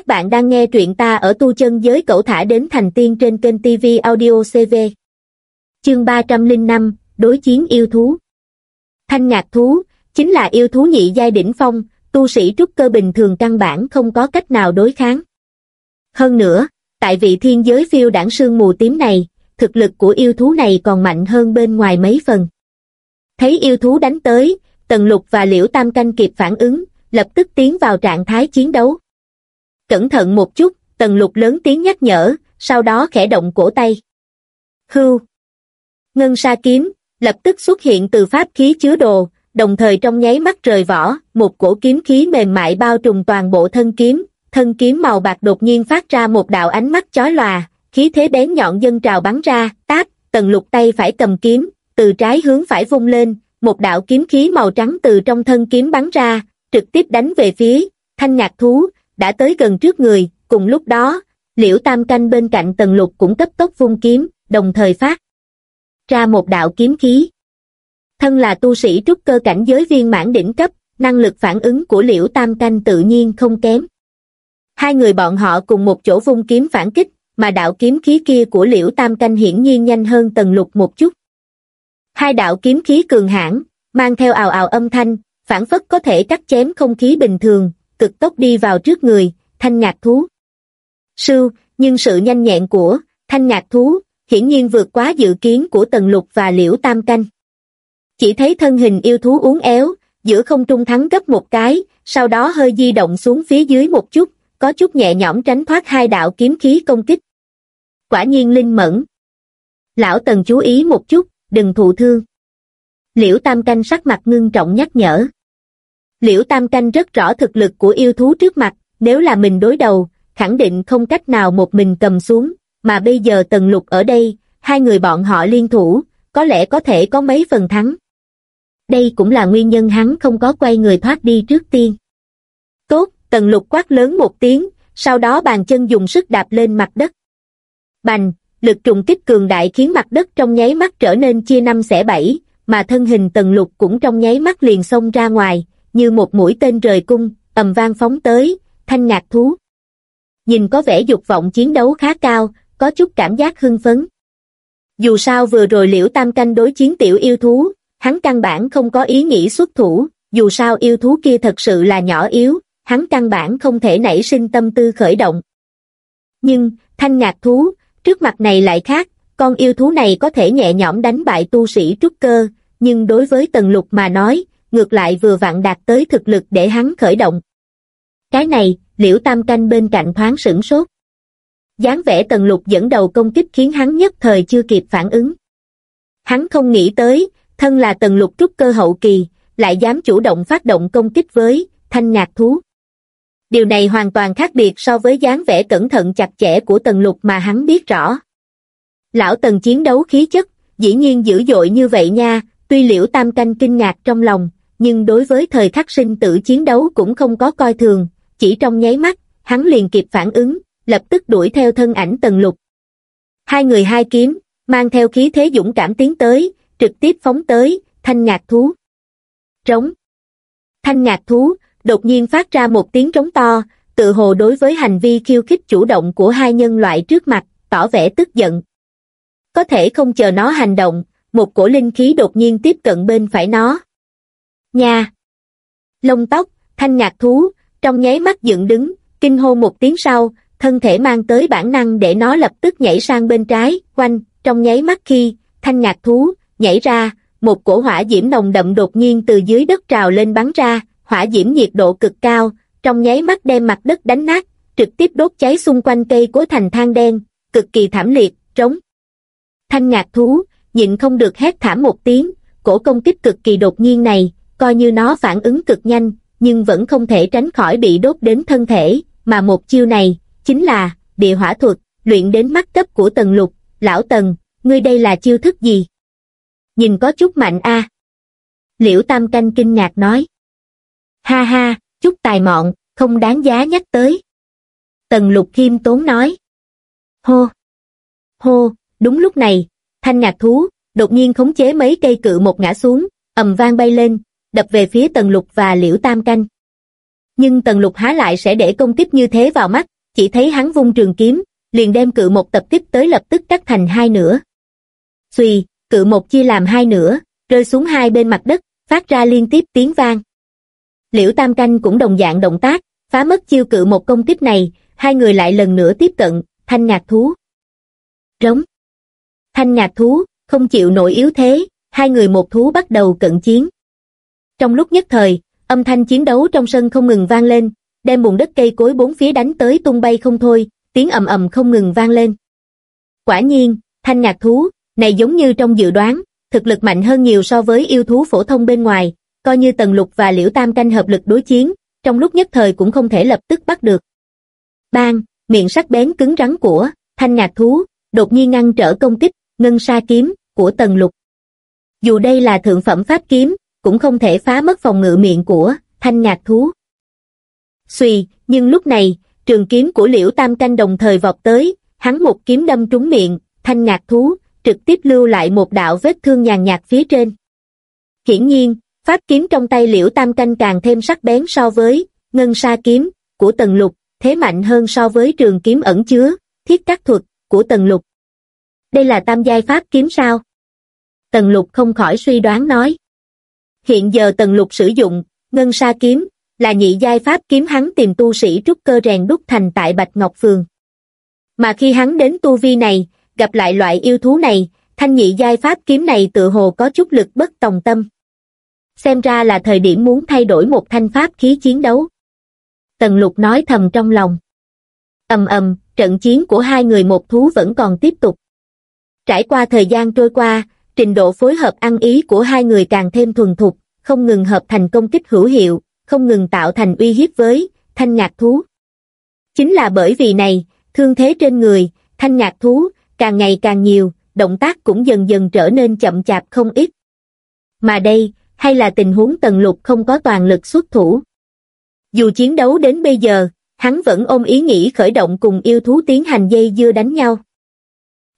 Các bạn đang nghe truyện ta ở tu chân giới cậu thả đến thành tiên trên kênh TV Audio CV. Chương 305, Đối chiến yêu thú. Thanh ngạc thú, chính là yêu thú nhị giai đỉnh phong, tu sĩ trúc cơ bình thường căn bản không có cách nào đối kháng. Hơn nữa, tại vị thiên giới phiêu đảng sương mù tím này, thực lực của yêu thú này còn mạnh hơn bên ngoài mấy phần. Thấy yêu thú đánh tới, Tần Lục và Liễu Tam Canh kịp phản ứng, lập tức tiến vào trạng thái chiến đấu. Cẩn thận một chút, Tần Lục lớn tiếng nhắc nhở, sau đó khẽ động cổ tay. Hưu. Ngân sa kiếm, lập tức xuất hiện từ pháp khí chứa đồ, đồng thời trong nháy mắt rời vỏ, một cổ kiếm khí mềm mại bao trùm toàn bộ thân kiếm, thân kiếm màu bạc đột nhiên phát ra một đạo ánh mắt chói lòa, khí thế bén nhọn dân trào bắn ra, táp, tần lục tay phải cầm kiếm, từ trái hướng phải vung lên, một đạo kiếm khí màu trắng từ trong thân kiếm bắn ra, trực tiếp đánh về phía, thanh ngạc thú, đã tới gần trước người, cùng lúc đó, liễu tam canh bên cạnh tần lục cũng cấp tốc vung kiếm, đồng thời phát ra một đạo kiếm khí. Thân là tu sĩ trúc cơ cảnh giới viên mãn đỉnh cấp, năng lực phản ứng của liễu tam canh tự nhiên không kém. Hai người bọn họ cùng một chỗ vung kiếm phản kích, mà đạo kiếm khí kia của liễu tam canh hiển nhiên nhanh hơn tần lục một chút. Hai đạo kiếm khí cường hãn mang theo ào ào âm thanh, phản phất có thể cắt chém không khí bình thường, cực tốc đi vào trước người, thanh ngạc thú. Sưu, nhưng sự nhanh nhẹn của thanh ngạc thú hiển nhiên vượt quá dự kiến của Tần Lục và Liễu Tam Canh. Chỉ thấy thân hình yêu thú uốn éo, giữa không trung thắng gấp một cái, sau đó hơi di động xuống phía dưới một chút, có chút nhẹ nhõm tránh thoát hai đạo kiếm khí công kích. Quả nhiên linh mẫn. Lão Tần chú ý một chút, đừng thụ thương. Liễu Tam Canh sắc mặt ngưng trọng nhắc nhở. Liễu Tam Canh rất rõ thực lực của yêu thú trước mặt, nếu là mình đối đầu, khẳng định không cách nào một mình cầm xuống, mà bây giờ Tần Lục ở đây, hai người bọn họ liên thủ, có lẽ có thể có mấy phần thắng. Đây cũng là nguyên nhân hắn không có quay người thoát đi trước tiên. Tốt, Tần Lục quát lớn một tiếng, sau đó bàn chân dùng sức đạp lên mặt đất. Bành, lực trùng kích cường đại khiến mặt đất trong nháy mắt trở nên chia năm xẻ bảy, mà thân hình Tần Lục cũng trong nháy mắt liền xông ra ngoài, như một mũi tên rời cung, ầm vang phóng tới, thanh ngạc thú. Nhìn có vẻ dục vọng chiến đấu khá cao, có chút cảm giác hưng phấn. Dù sao vừa rồi liễu tam canh đối chiến tiểu yêu thú, hắn căn bản không có ý nghĩ xuất thủ, dù sao yêu thú kia thật sự là nhỏ yếu, hắn căn bản không thể nảy sinh tâm tư khởi động. Nhưng, thanh ngạc thú, trước mặt này lại khác, con yêu thú này có thể nhẹ nhõm đánh bại tu sĩ trúc cơ, nhưng đối với tần lục mà nói, ngược lại vừa vặn đạt tới thực lực để hắn khởi động. Cái này, liễu tam canh bên cạnh thoáng sửng sốt dáng vẻ tần lục dẫn đầu công kích khiến hắn nhất thời chưa kịp phản ứng. Hắn không nghĩ tới, thân là tần lục trúc cơ hậu kỳ, lại dám chủ động phát động công kích với thanh ngạc thú. Điều này hoàn toàn khác biệt so với dáng vẻ cẩn thận chặt chẽ của tần lục mà hắn biết rõ. Lão tần chiến đấu khí chất, dĩ nhiên dữ dội như vậy nha, tuy liễu tam canh kinh ngạc trong lòng, nhưng đối với thời khắc sinh tử chiến đấu cũng không có coi thường, chỉ trong nháy mắt, hắn liền kịp phản ứng, lập tức đuổi theo thân ảnh tần lục. Hai người hai kiếm, mang theo khí thế dũng cảm tiến tới, trực tiếp phóng tới, thanh ngạc thú. Trống. Thanh ngạc thú, đột nhiên phát ra một tiếng trống to, tự hồ đối với hành vi khiêu khích chủ động của hai nhân loại trước mặt, tỏ vẻ tức giận. Có thể không chờ nó hành động, một cổ linh khí đột nhiên tiếp cận bên phải nó. Nha! Lông tóc, thanh ngạc thú, trong nháy mắt dựng đứng, kinh hô một tiếng sau, thân thể mang tới bản năng để nó lập tức nhảy sang bên trái, quanh, trong nháy mắt khi, thanh ngạc thú, nhảy ra, một cổ hỏa diễm nồng đậm đột nhiên từ dưới đất trào lên bắn ra, hỏa diễm nhiệt độ cực cao, trong nháy mắt đem mặt đất đánh nát, trực tiếp đốt cháy xung quanh cây cối thành than đen, cực kỳ thảm liệt, trống. Thanh ngạc thú, nhịn không được hét thảm một tiếng, cổ công kích cực kỳ đột nhiên này, coi như nó phản ứng cực nhanh, nhưng vẫn không thể tránh khỏi bị đốt đến thân thể, mà một chiêu này, chính là địa hỏa thuật, luyện đến mắt cấp của tần lục, lão tần, ngươi đây là chiêu thức gì? Nhìn có chút mạnh a. Liễu Tam Canh kinh ngạc nói. Ha ha, chút tài mọn, không đáng giá nhắc tới. Tần lục khiêm tốn nói. Hô! Hô! Đúng lúc này, thanh ngạc thú, đột nhiên khống chế mấy cây cự một ngã xuống, ầm vang bay lên, đập về phía tần lục và liễu tam canh. nhưng Tần Lục há lại sẽ để công kích như thế vào mắt, chỉ thấy hắn vung trường kiếm, liền đem cự một tập kích tới lập tức cắt thành hai nửa. Xùy, cự một chia làm hai nửa, rơi xuống hai bên mặt đất, phát ra liên tiếp tiếng vang. Liễu Tam Canh cũng đồng dạng động tác, phá mất chiêu cự một công kích này, hai người lại lần nữa tiếp cận, thanh ngạc thú. Rống. Thanh ngạc thú, không chịu nổi yếu thế, hai người một thú bắt đầu cận chiến. Trong lúc nhất thời, âm thanh chiến đấu trong sân không ngừng vang lên, đem bùn đất cây cối bốn phía đánh tới tung bay không thôi, tiếng ầm ầm không ngừng vang lên. Quả nhiên, thanh ngạc thú, này giống như trong dự đoán, thực lực mạnh hơn nhiều so với yêu thú phổ thông bên ngoài, coi như Tần Lục và Liễu Tam Canh hợp lực đối chiến, trong lúc nhất thời cũng không thể lập tức bắt được. Bang, miệng sắc bén cứng rắn của thanh ngạc thú, đột nhiên ngăn trở công kích, ngân sa kiếm của Tần Lục. Dù đây là thượng phẩm pháp kiếm, cũng không thể phá mất phòng ngự miệng của thanh ngạc thú. Xùy, nhưng lúc này, trường kiếm của Liễu Tam Canh đồng thời vọt tới, hắn một kiếm đâm trúng miệng, thanh ngạc thú, trực tiếp lưu lại một đạo vết thương nhàn nhạt phía trên. Hiển nhiên, pháp kiếm trong tay Liễu Tam Canh càng thêm sắc bén so với ngân sa kiếm của Tần Lục, thế mạnh hơn so với trường kiếm ẩn chứa, thiết cắt thuật của Tần Lục. Đây là tam giai pháp kiếm sao? Tần Lục không khỏi suy đoán nói. Hiện giờ Tần Lục sử dụng, ngân sa kiếm, là nhị giai pháp kiếm hắn tìm tu sĩ trúc cơ rèn đúc thành tại Bạch Ngọc Phường. Mà khi hắn đến tu vi này, gặp lại loại yêu thú này, thanh nhị giai pháp kiếm này tự hồ có chút lực bất tòng tâm. Xem ra là thời điểm muốn thay đổi một thanh pháp khí chiến đấu. Tần lục nói thầm trong lòng. ầm ầm, trận chiến của hai người một thú vẫn còn tiếp tục. Trải qua thời gian trôi qua, trình độ phối hợp ăn ý của hai người càng thêm thuần thục, không ngừng hợp thành công kích hữu hiệu, không ngừng tạo thành uy hiếp với thanh ngạc thú. Chính là bởi vì này, thương thế trên người, thanh ngạc thú, càng ngày càng nhiều, động tác cũng dần dần trở nên chậm chạp không ít. Mà đây, hay là tình huống tần lục không có toàn lực xuất thủ. Dù chiến đấu đến bây giờ, hắn vẫn ôm ý nghĩ khởi động cùng yêu thú tiến hành dây dưa đánh nhau.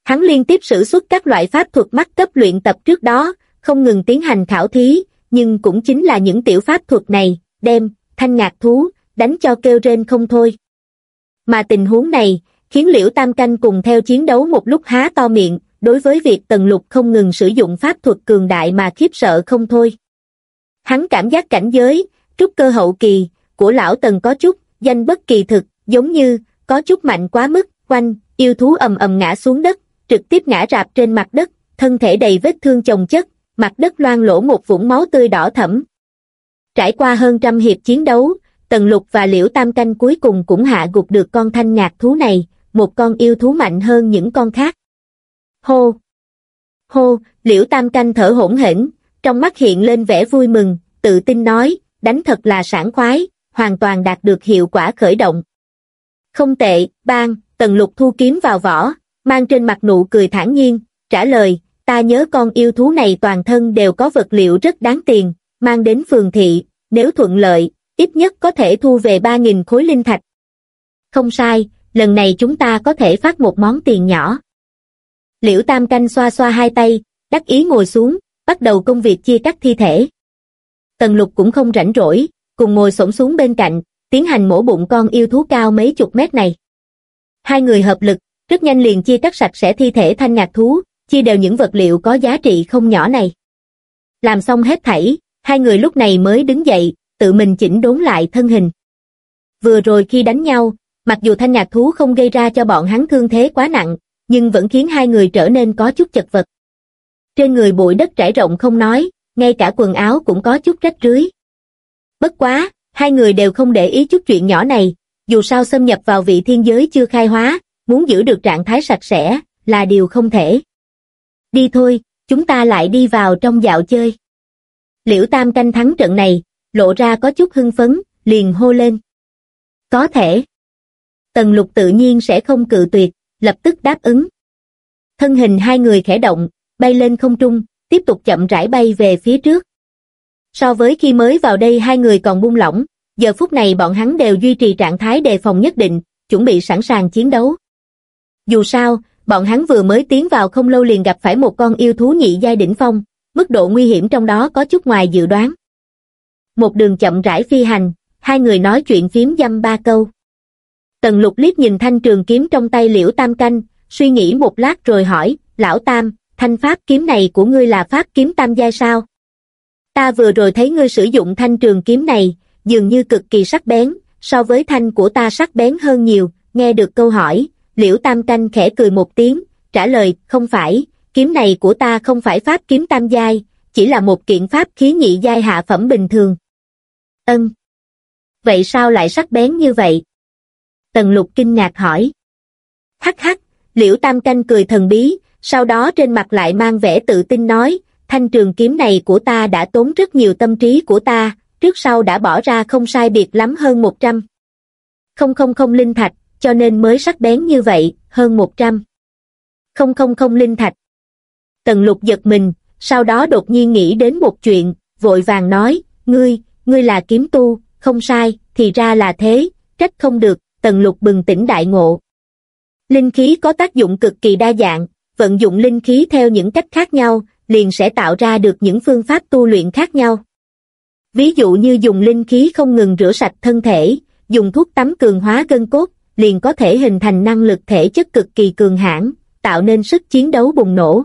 Hắn liên tiếp sử xuất các loại pháp thuật mắt cấp luyện tập trước đó, không ngừng tiến hành khảo thí, nhưng cũng chính là những tiểu pháp thuật này, đem, thanh ngạc thú, đánh cho kêu rên không thôi. Mà tình huống này, khiến Liễu Tam Canh cùng theo chiến đấu một lúc há to miệng, đối với việc Tần Lục không ngừng sử dụng pháp thuật cường đại mà khiếp sợ không thôi. Hắn cảm giác cảnh giới, trúc cơ hậu kỳ, của lão Tần có chút, danh bất kỳ thực, giống như, có chút mạnh quá mức, quanh, yêu thú ầm ầm ngã xuống đất, trực tiếp ngã rạp trên mặt đất, thân thể đầy vết thương chồng chất, mặt đất loang lỗ một vũng máu tươi đỏ thẫm. Trải qua hơn trăm hiệp chiến đấu, Tần Lục và Liễu Tam Canh cuối cùng cũng hạ gục được con thanh nhạc thú này, một con yêu thú mạnh hơn những con khác. Hô! Hô! Liễu Tam Canh thở hỗn hển, trong mắt hiện lên vẻ vui mừng, tự tin nói, đánh thật là sảng khoái, hoàn toàn đạt được hiệu quả khởi động. Không tệ, bang, Tần Lục thu kiếm vào vỏ, mang trên mặt nụ cười thản nhiên, trả lời, ta nhớ con yêu thú này toàn thân đều có vật liệu rất đáng tiền, mang đến phường thị, nếu thuận lợi, ít nhất có thể thu về 3.000 khối linh thạch. Không sai, lần này chúng ta có thể phát một món tiền nhỏ. Liễu Tam Canh xoa xoa hai tay, đắc ý ngồi xuống, bắt đầu công việc chia cắt thi thể. Tần Lục cũng không rảnh rỗi, cùng ngồi xổm xuống bên cạnh, tiến hành mổ bụng con yêu thú cao mấy chục mét này. Hai người hợp lực, rất nhanh liền chia cắt sạch sẽ thi thể thanh ngạc thú, chia đều những vật liệu có giá trị không nhỏ này. Làm xong hết thảy, hai người lúc này mới đứng dậy, tự mình chỉnh đốn lại thân hình. Vừa rồi khi đánh nhau, mặc dù thanh ngạc thú không gây ra cho bọn hắn thương thế quá nặng, nhưng vẫn khiến hai người trở nên có chút chật vật. Trên người bụi đất trải rộng không nói, ngay cả quần áo cũng có chút rách rưới. Bất quá, hai người đều không để ý chút chuyện nhỏ này, dù sao xâm nhập vào vị thiên giới chưa khai hóa, muốn giữ được trạng thái sạch sẽ, là điều không thể. Đi thôi, chúng ta lại đi vào trong dạo chơi. Liễu Tam canh thắng trận này, lộ ra có chút hưng phấn, liền hô lên. Có thể. Tần lục tự nhiên sẽ không cự tuyệt, lập tức đáp ứng. Thân hình hai người khẽ động, bay lên không trung, tiếp tục chậm rãi bay về phía trước. So với khi mới vào đây hai người còn buông lỏng, giờ phút này bọn hắn đều duy trì trạng thái đề phòng nhất định, chuẩn bị sẵn sàng chiến đấu. Dù sao, bọn hắn vừa mới tiến vào không lâu liền gặp phải một con yêu thú nhị giai đỉnh phong, mức độ nguy hiểm trong đó có chút ngoài dự đoán. Một đường chậm rãi phi hành, hai người nói chuyện phím dăm ba câu. Tần lục liếc nhìn thanh trường kiếm trong tay liễu tam canh, suy nghĩ một lát rồi hỏi, lão tam, thanh pháp kiếm này của ngươi là pháp kiếm tam giai sao? Ta vừa rồi thấy ngươi sử dụng thanh trường kiếm này, dường như cực kỳ sắc bén, so với thanh của ta sắc bén hơn nhiều, nghe được câu hỏi, liễu tam canh khẽ cười một tiếng, trả lời, không phải, kiếm này của ta không phải pháp kiếm tam giai, chỉ là một kiện pháp khí nhị giai hạ phẩm bình thường. Ân. Vậy sao lại sắc bén như vậy? Tần lục kinh ngạc hỏi. Hắc hắc, liễu tam canh cười thần bí, sau đó trên mặt lại mang vẻ tự tin nói, thanh trường kiếm này của ta đã tốn rất nhiều tâm trí của ta, trước sau đã bỏ ra không sai biệt lắm hơn 100. Không không không linh thạch, cho nên mới sắc bén như vậy, hơn 100. Không không không linh thạch. Tần lục giật mình, sau đó đột nhiên nghĩ đến một chuyện, vội vàng nói, ngươi, ngươi là kiếm tu, không sai, thì ra là thế, trách không được, tần lục bừng tỉnh đại ngộ. Linh khí có tác dụng cực kỳ đa dạng, vận dụng linh khí theo những cách khác nhau, liền sẽ tạo ra được những phương pháp tu luyện khác nhau. Ví dụ như dùng linh khí không ngừng rửa sạch thân thể, dùng thuốc tắm cường hóa gân cốt, liền có thể hình thành năng lực thể chất cực kỳ cường hãn, tạo nên sức chiến đấu bùng nổ.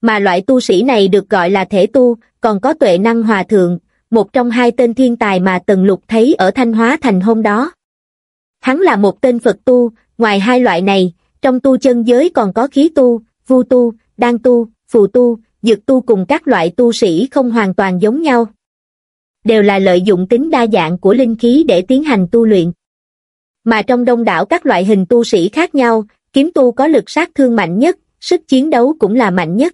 Mà loại tu sĩ này được gọi là thể tu, còn có tuệ năng hòa thượng, một trong hai tên thiên tài mà Tần Lục thấy ở Thanh Hóa Thành hôm đó. Hắn là một tên Phật tu, ngoài hai loại này, trong tu chân giới còn có khí tu, vu tu, đan tu, phù tu, dược tu cùng các loại tu sĩ không hoàn toàn giống nhau. Đều là lợi dụng tính đa dạng của linh khí để tiến hành tu luyện. Mà trong đông đảo các loại hình tu sĩ khác nhau, kiếm tu có lực sát thương mạnh nhất, sức chiến đấu cũng là mạnh nhất.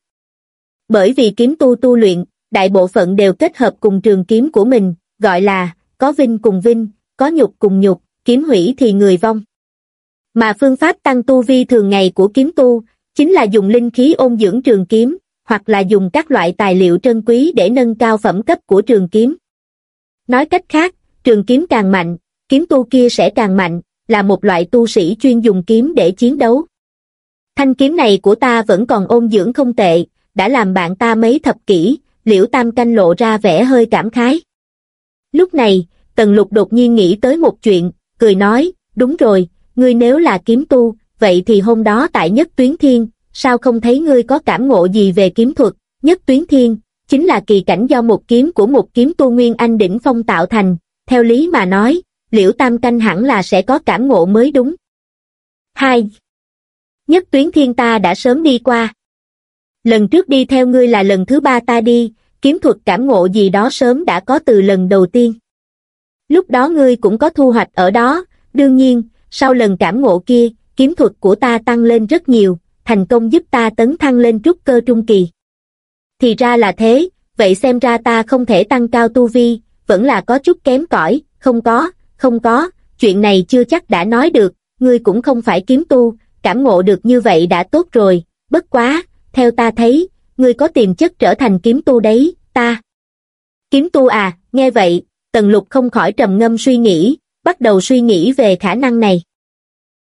Bởi vì kiếm tu tu luyện, đại bộ phận đều kết hợp cùng trường kiếm của mình, gọi là, có vinh cùng vinh, có nhục cùng nhục, kiếm hủy thì người vong. Mà phương pháp tăng tu vi thường ngày của kiếm tu, chính là dùng linh khí ôn dưỡng trường kiếm, hoặc là dùng các loại tài liệu trân quý để nâng cao phẩm cấp của trường kiếm. Nói cách khác, trường kiếm càng mạnh, kiếm tu kia sẽ càng mạnh, là một loại tu sĩ chuyên dùng kiếm để chiến đấu. Thanh kiếm này của ta vẫn còn ôn dưỡng không tệ, đã làm bạn ta mấy thập kỷ, liễu tam canh lộ ra vẻ hơi cảm khái. Lúc này, Tần Lục đột nhiên nghĩ tới một chuyện, cười nói, đúng rồi, ngươi nếu là kiếm tu, vậy thì hôm đó tại Nhất Tuyến Thiên, sao không thấy ngươi có cảm ngộ gì về kiếm thuật, Nhất Tuyến Thiên, chính là kỳ cảnh do một kiếm của một kiếm tu Nguyên Anh đỉnh phong tạo thành, theo lý mà nói, liễu tam canh hẳn là sẽ có cảm ngộ mới đúng. 2. Nhất Tuyến Thiên ta đã sớm đi qua. Lần trước đi theo ngươi là lần thứ ba ta đi, kiếm thuật cảm ngộ gì đó sớm đã có từ lần đầu tiên. Lúc đó ngươi cũng có thu hoạch ở đó, đương nhiên, sau lần cảm ngộ kia, kiếm thuật của ta tăng lên rất nhiều, thành công giúp ta tấn thăng lên trúc cơ trung kỳ. Thì ra là thế, vậy xem ra ta không thể tăng cao tu vi, vẫn là có chút kém cỏi, không có, không có, chuyện này chưa chắc đã nói được, ngươi cũng không phải kiếm tu, cảm ngộ được như vậy đã tốt rồi, bất quá, theo ta thấy, ngươi có tiềm chất trở thành kiếm tu đấy, ta. Kiếm tu à, nghe vậy, Tần Lục không khỏi trầm ngâm suy nghĩ, bắt đầu suy nghĩ về khả năng này.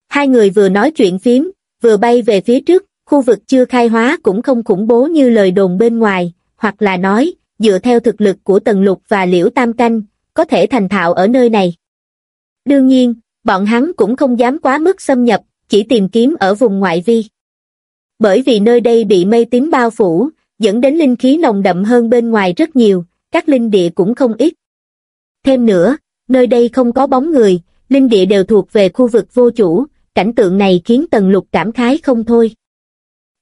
Hai người vừa nói chuyện phím, vừa bay về phía trước, khu vực chưa khai hóa cũng không khủng bố như lời đồn bên ngoài, hoặc là nói, dựa theo thực lực của Tần Lục và Liễu Tam Canh, có thể thành thạo ở nơi này. Đương nhiên, bọn hắn cũng không dám quá mức xâm nhập, chỉ tìm kiếm ở vùng ngoại vi. Bởi vì nơi đây bị mây tím bao phủ, dẫn đến linh khí nồng đậm hơn bên ngoài rất nhiều, các linh địa cũng không ít. Thêm nữa, nơi đây không có bóng người, linh địa đều thuộc về khu vực vô chủ, cảnh tượng này khiến Tần Lục cảm khái không thôi.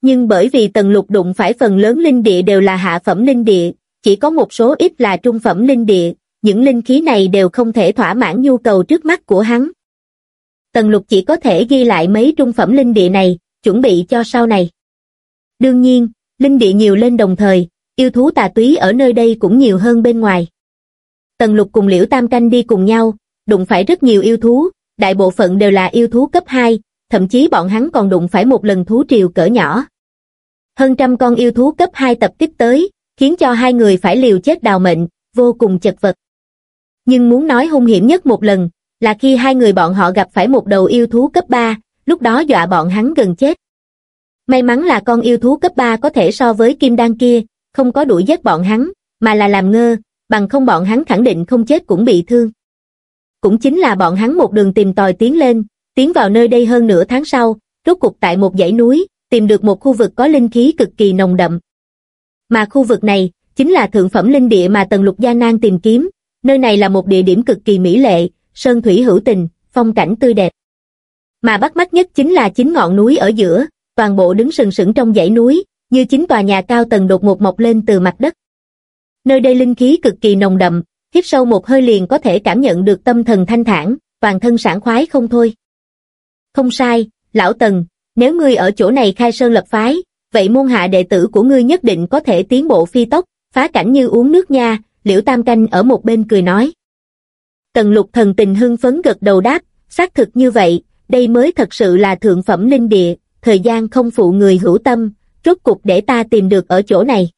Nhưng bởi vì Tần Lục đụng phải phần lớn linh địa đều là hạ phẩm linh địa, chỉ có một số ít là trung phẩm linh địa, những linh khí này đều không thể thỏa mãn nhu cầu trước mắt của hắn. Tần Lục chỉ có thể ghi lại mấy trung phẩm linh địa này, chuẩn bị cho sau này. Đương nhiên, linh địa nhiều lên đồng thời, yêu thú tà túy ở nơi đây cũng nhiều hơn bên ngoài. Tần Lục cùng Liễu Tam Canh đi cùng nhau, đụng phải rất nhiều yêu thú, đại bộ phận đều là yêu thú cấp 2, thậm chí bọn hắn còn đụng phải một lần thú triều cỡ nhỏ. Hơn trăm con yêu thú cấp 2 tập kích tới, khiến cho hai người phải liều chết đào mệnh, vô cùng chật vật. Nhưng muốn nói hung hiểm nhất một lần, là khi hai người bọn họ gặp phải một đầu yêu thú cấp 3, lúc đó dọa bọn hắn gần chết. May mắn là con yêu thú cấp 3 có thể so với kim đan kia, không có đuổi giết bọn hắn, mà là làm ngơ, bằng không bọn hắn khẳng định không chết cũng bị thương. cũng chính là bọn hắn một đường tìm tòi tiến lên, tiến vào nơi đây hơn nửa tháng sau, rốt cục tại một dãy núi, tìm được một khu vực có linh khí cực kỳ nồng đậm. Mà khu vực này, chính là thượng phẩm linh địa mà Tần Lục Gia Nan tìm kiếm, nơi này là một địa điểm cực kỳ mỹ lệ, sơn thủy hữu tình, phong cảnh tươi đẹp. Mà bắt mắt nhất chính là chính ngọn núi ở giữa, toàn bộ đứng sừng sững trong dãy núi, như chính tòa nhà cao tầng đột ngột mọc lên từ mặt đất. Nơi đây linh khí cực kỳ nồng đậm, hít sâu một hơi liền có thể cảm nhận được tâm thần thanh thản, toàn thân sảng khoái không thôi. Không sai, lão Tần, nếu ngươi ở chỗ này khai sơn lập phái, vậy môn hạ đệ tử của ngươi nhất định có thể tiến bộ phi tốc, phá cảnh như uống nước nha, liễu tam canh ở một bên cười nói. Tần lục thần tình hưng phấn gật đầu đáp, xác thực như vậy, đây mới thật sự là thượng phẩm linh địa, thời gian không phụ người hữu tâm, rốt cục để ta tìm được ở chỗ này.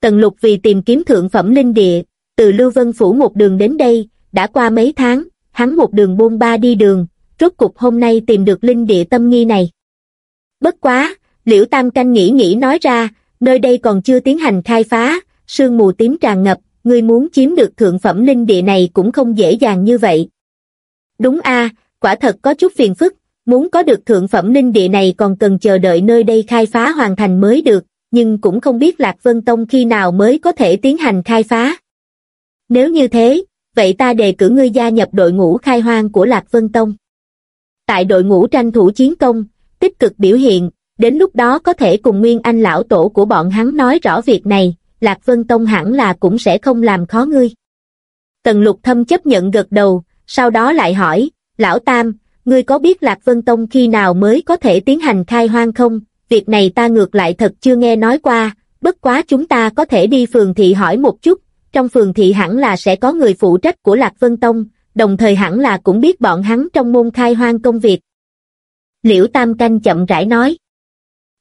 Tần lục vì tìm kiếm thượng phẩm linh địa, từ Lưu Vân Phủ một đường đến đây, đã qua mấy tháng, hắn một đường bôn ba đi đường, rốt cục hôm nay tìm được linh địa tâm nghi này. Bất quá, Liễu Tam Canh nghĩ nghĩ nói ra, nơi đây còn chưa tiến hành khai phá, sương mù tím tràn ngập, ngươi muốn chiếm được thượng phẩm linh địa này cũng không dễ dàng như vậy. Đúng a, quả thật có chút phiền phức, muốn có được thượng phẩm linh địa này còn cần chờ đợi nơi đây khai phá hoàn thành mới được, nhưng cũng không biết Lạc Vân Tông khi nào mới có thể tiến hành khai phá. Nếu như thế, vậy ta đề cử ngươi gia nhập đội ngũ khai hoang của Lạc Vân Tông. Tại đội ngũ tranh thủ chiến công, tích cực biểu hiện, đến lúc đó có thể cùng Nguyên Anh lão tổ của bọn hắn nói rõ việc này, Lạc Vân Tông hẳn là cũng sẽ không làm khó ngươi. Tần lục thâm chấp nhận gật đầu, sau đó lại hỏi, Lão Tam, ngươi có biết Lạc Vân Tông khi nào mới có thể tiến hành khai hoang không? Việc này ta ngược lại thật chưa nghe nói qua, bất quá chúng ta có thể đi phường thị hỏi một chút, trong phường thị hẳn là sẽ có người phụ trách của Lạc Vân Tông, đồng thời hẳn là cũng biết bọn hắn trong môn khai hoang công việc. Liễu Tam Canh chậm rãi nói.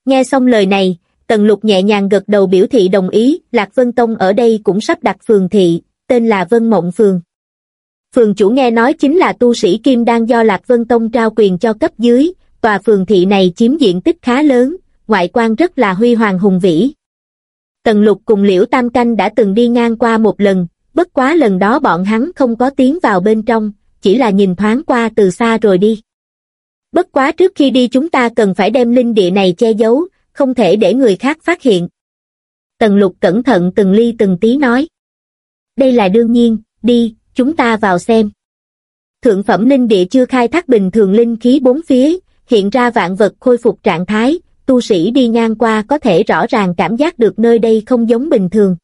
Nghe xong lời này, Tần Lục nhẹ nhàng gật đầu biểu thị đồng ý, Lạc Vân Tông ở đây cũng sắp đặt phường thị, tên là Vân Mộng Phường. Phường chủ nghe nói chính là tu sĩ Kim đang do Lạc Vân Tông trao quyền cho cấp dưới, tòa phường thị này chiếm diện tích khá lớn, ngoại quan rất là huy hoàng hùng vĩ. Tần Lục cùng Liễu Tam Canh đã từng đi ngang qua một lần, bất quá lần đó bọn hắn không có tiến vào bên trong, chỉ là nhìn thoáng qua từ xa rồi đi. Bất quá trước khi đi chúng ta cần phải đem linh địa này che giấu, không thể để người khác phát hiện. Tần lục cẩn thận từng ly từng tí nói. Đây là đương nhiên, đi, chúng ta vào xem. Thượng phẩm linh địa chưa khai thác bình thường linh khí bốn phía, hiện ra vạn vật khôi phục trạng thái, tu sĩ đi ngang qua có thể rõ ràng cảm giác được nơi đây không giống bình thường.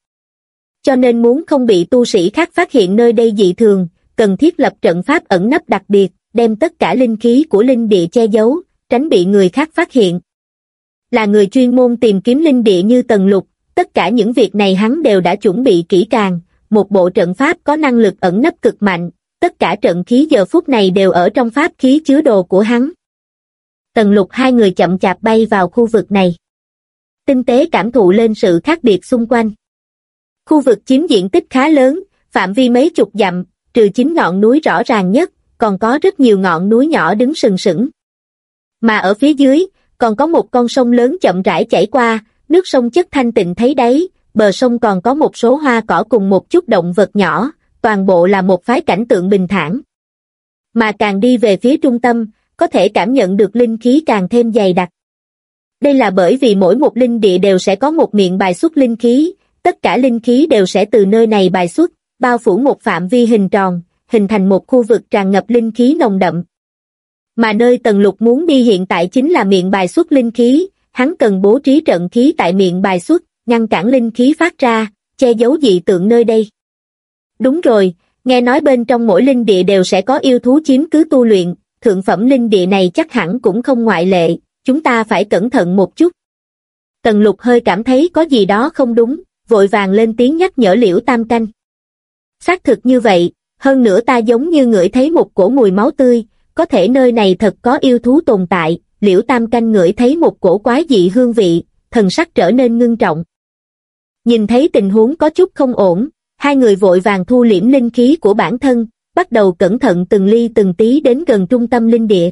Cho nên muốn không bị tu sĩ khác phát hiện nơi đây dị thường, cần thiết lập trận pháp ẩn nấp đặc biệt, đem tất cả linh khí của linh địa che giấu, tránh bị người khác phát hiện. Là người chuyên môn tìm kiếm linh địa như Tần Lục, tất cả những việc này hắn đều đã chuẩn bị kỹ càng, một bộ trận pháp có năng lực ẩn nấp cực mạnh, tất cả trận khí giờ phút này đều ở trong pháp khí chứa đồ của hắn. Tần Lục hai người chậm chạp bay vào khu vực này. Tinh tế cảm thụ lên sự khác biệt xung quanh. Khu vực chiếm diện tích khá lớn, phạm vi mấy chục dặm, trừ chính ngọn núi rõ ràng nhất, còn có rất nhiều ngọn núi nhỏ đứng sừng sững. Mà ở phía dưới, còn có một con sông lớn chậm rãi chảy qua, nước sông chất thanh tịnh thấy đấy, bờ sông còn có một số hoa cỏ cùng một chút động vật nhỏ, toàn bộ là một phái cảnh tượng bình thản. Mà càng đi về phía trung tâm, có thể cảm nhận được linh khí càng thêm dày đặc. Đây là bởi vì mỗi một linh địa đều sẽ có một miệng bài xuất linh khí, tất cả linh khí đều sẽ từ nơi này bài xuất, bao phủ một phạm vi hình tròn, hình thành một khu vực tràn ngập linh khí nồng đậm. Mà nơi Tần Lục muốn đi hiện tại chính là miệng bài xuất linh khí, hắn cần bố trí trận khí tại miệng bài xuất, ngăn cản linh khí phát ra, che giấu dị tượng nơi đây. Đúng rồi, nghe nói bên trong mỗi linh địa đều sẽ có yêu thú chiếm cứ tu luyện, thượng phẩm linh địa này chắc hẳn cũng không ngoại lệ, chúng ta phải cẩn thận một chút. Tần lục hơi cảm thấy có gì đó không đúng, vội vàng lên tiếng nhắc nhở liễu tam canh. Xác thực như vậy, hơn nữa ta giống như ngửi thấy một cổ mùi máu tươi, có thể nơi này thật có yêu thú tồn tại, liễu tam canh ngửi thấy một cổ quái dị hương vị, thần sắc trở nên ngưng trọng. Nhìn thấy tình huống có chút không ổn, hai người vội vàng thu liễm linh khí của bản thân, bắt đầu cẩn thận từng ly từng tí đến gần trung tâm linh địa.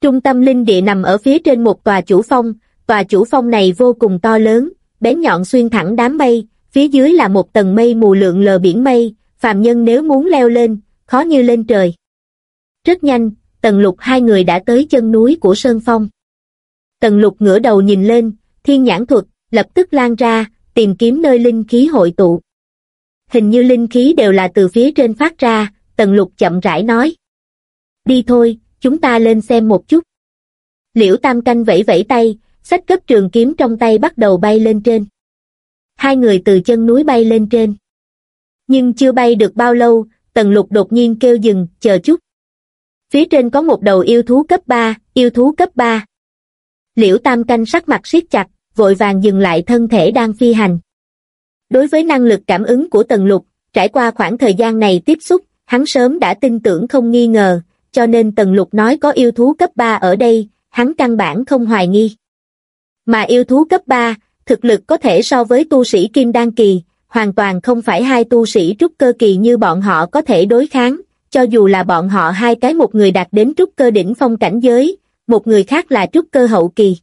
Trung tâm linh địa nằm ở phía trên một tòa chủ phong, tòa chủ phong này vô cùng to lớn, bén nhọn xuyên thẳng đám mây, phía dưới là một tầng mây mù lượng lờ biển mây, phàm nhân nếu muốn leo lên, khó như lên trời. Rất nhanh, tần lục hai người đã tới chân núi của Sơn Phong. Tần lục ngửa đầu nhìn lên, thiên nhãn thuật, lập tức lan ra, tìm kiếm nơi linh khí hội tụ. Hình như linh khí đều là từ phía trên phát ra, tần lục chậm rãi nói. Đi thôi, chúng ta lên xem một chút. Liễu Tam Canh vẫy vẫy tay, sách cấp trường kiếm trong tay bắt đầu bay lên trên. Hai người từ chân núi bay lên trên. Nhưng chưa bay được bao lâu, Tần Lục đột nhiên kêu dừng, chờ chút. Phía trên có một đầu yêu thú cấp 3, yêu thú cấp 3. Liễu Tam Canh sắc mặt siết chặt, vội vàng dừng lại thân thể đang phi hành. Đối với năng lực cảm ứng của Tần Lục, trải qua khoảng thời gian này tiếp xúc, hắn sớm đã tin tưởng không nghi ngờ, cho nên Tần Lục nói có yêu thú cấp 3 ở đây, hắn căn bản không hoài nghi. Mà yêu thú cấp 3, thực lực có thể so với tu sĩ Kim Đan Kỳ, hoàn toàn không phải hai tu sĩ trúc cơ kỳ như bọn họ có thể đối kháng, cho dù là bọn họ hai cái một người đạt đến trúc cơ đỉnh phong cảnh giới, một người khác là trúc cơ hậu kỳ.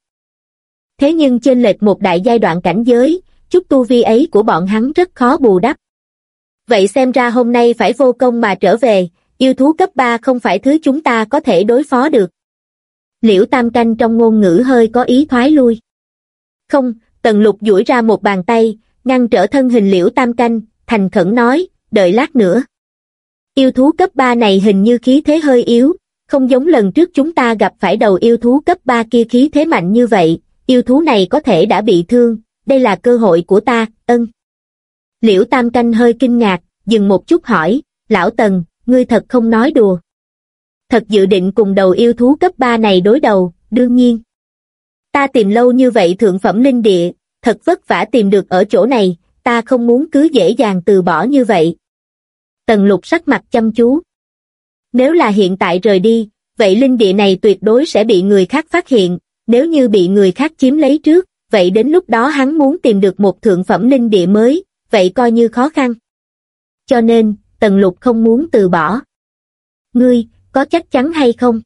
Thế nhưng trên lệch một đại giai đoạn cảnh giới, chút tu vi ấy của bọn hắn rất khó bù đắp. Vậy xem ra hôm nay phải vô công mà trở về, yêu thú cấp 3 không phải thứ chúng ta có thể đối phó được. Liễu Tam Canh trong ngôn ngữ hơi có ý thoái lui. Không, Tần Lục duỗi ra một bàn tay, ngăn trở thân hình Liễu Tam Canh, thành khẩn nói, đợi lát nữa. Yêu thú cấp 3 này hình như khí thế hơi yếu, không giống lần trước chúng ta gặp phải đầu yêu thú cấp 3 kia khí thế mạnh như vậy, yêu thú này có thể đã bị thương, đây là cơ hội của ta, ân. Liễu Tam Canh hơi kinh ngạc, dừng một chút hỏi, lão Tần, ngươi thật không nói đùa. Thật dự định cùng đầu yêu thú cấp 3 này đối đầu, đương nhiên. Ta tìm lâu như vậy thượng phẩm linh địa, thật vất vả tìm được ở chỗ này, ta không muốn cứ dễ dàng từ bỏ như vậy. Tần lục sắc mặt chăm chú. Nếu là hiện tại rời đi, vậy linh địa này tuyệt đối sẽ bị người khác phát hiện, nếu như bị người khác chiếm lấy trước, vậy đến lúc đó hắn muốn tìm được một thượng phẩm linh địa mới, vậy coi như khó khăn. Cho nên, Tần Lục không muốn từ bỏ. Ngươi, có chắc chắn hay không?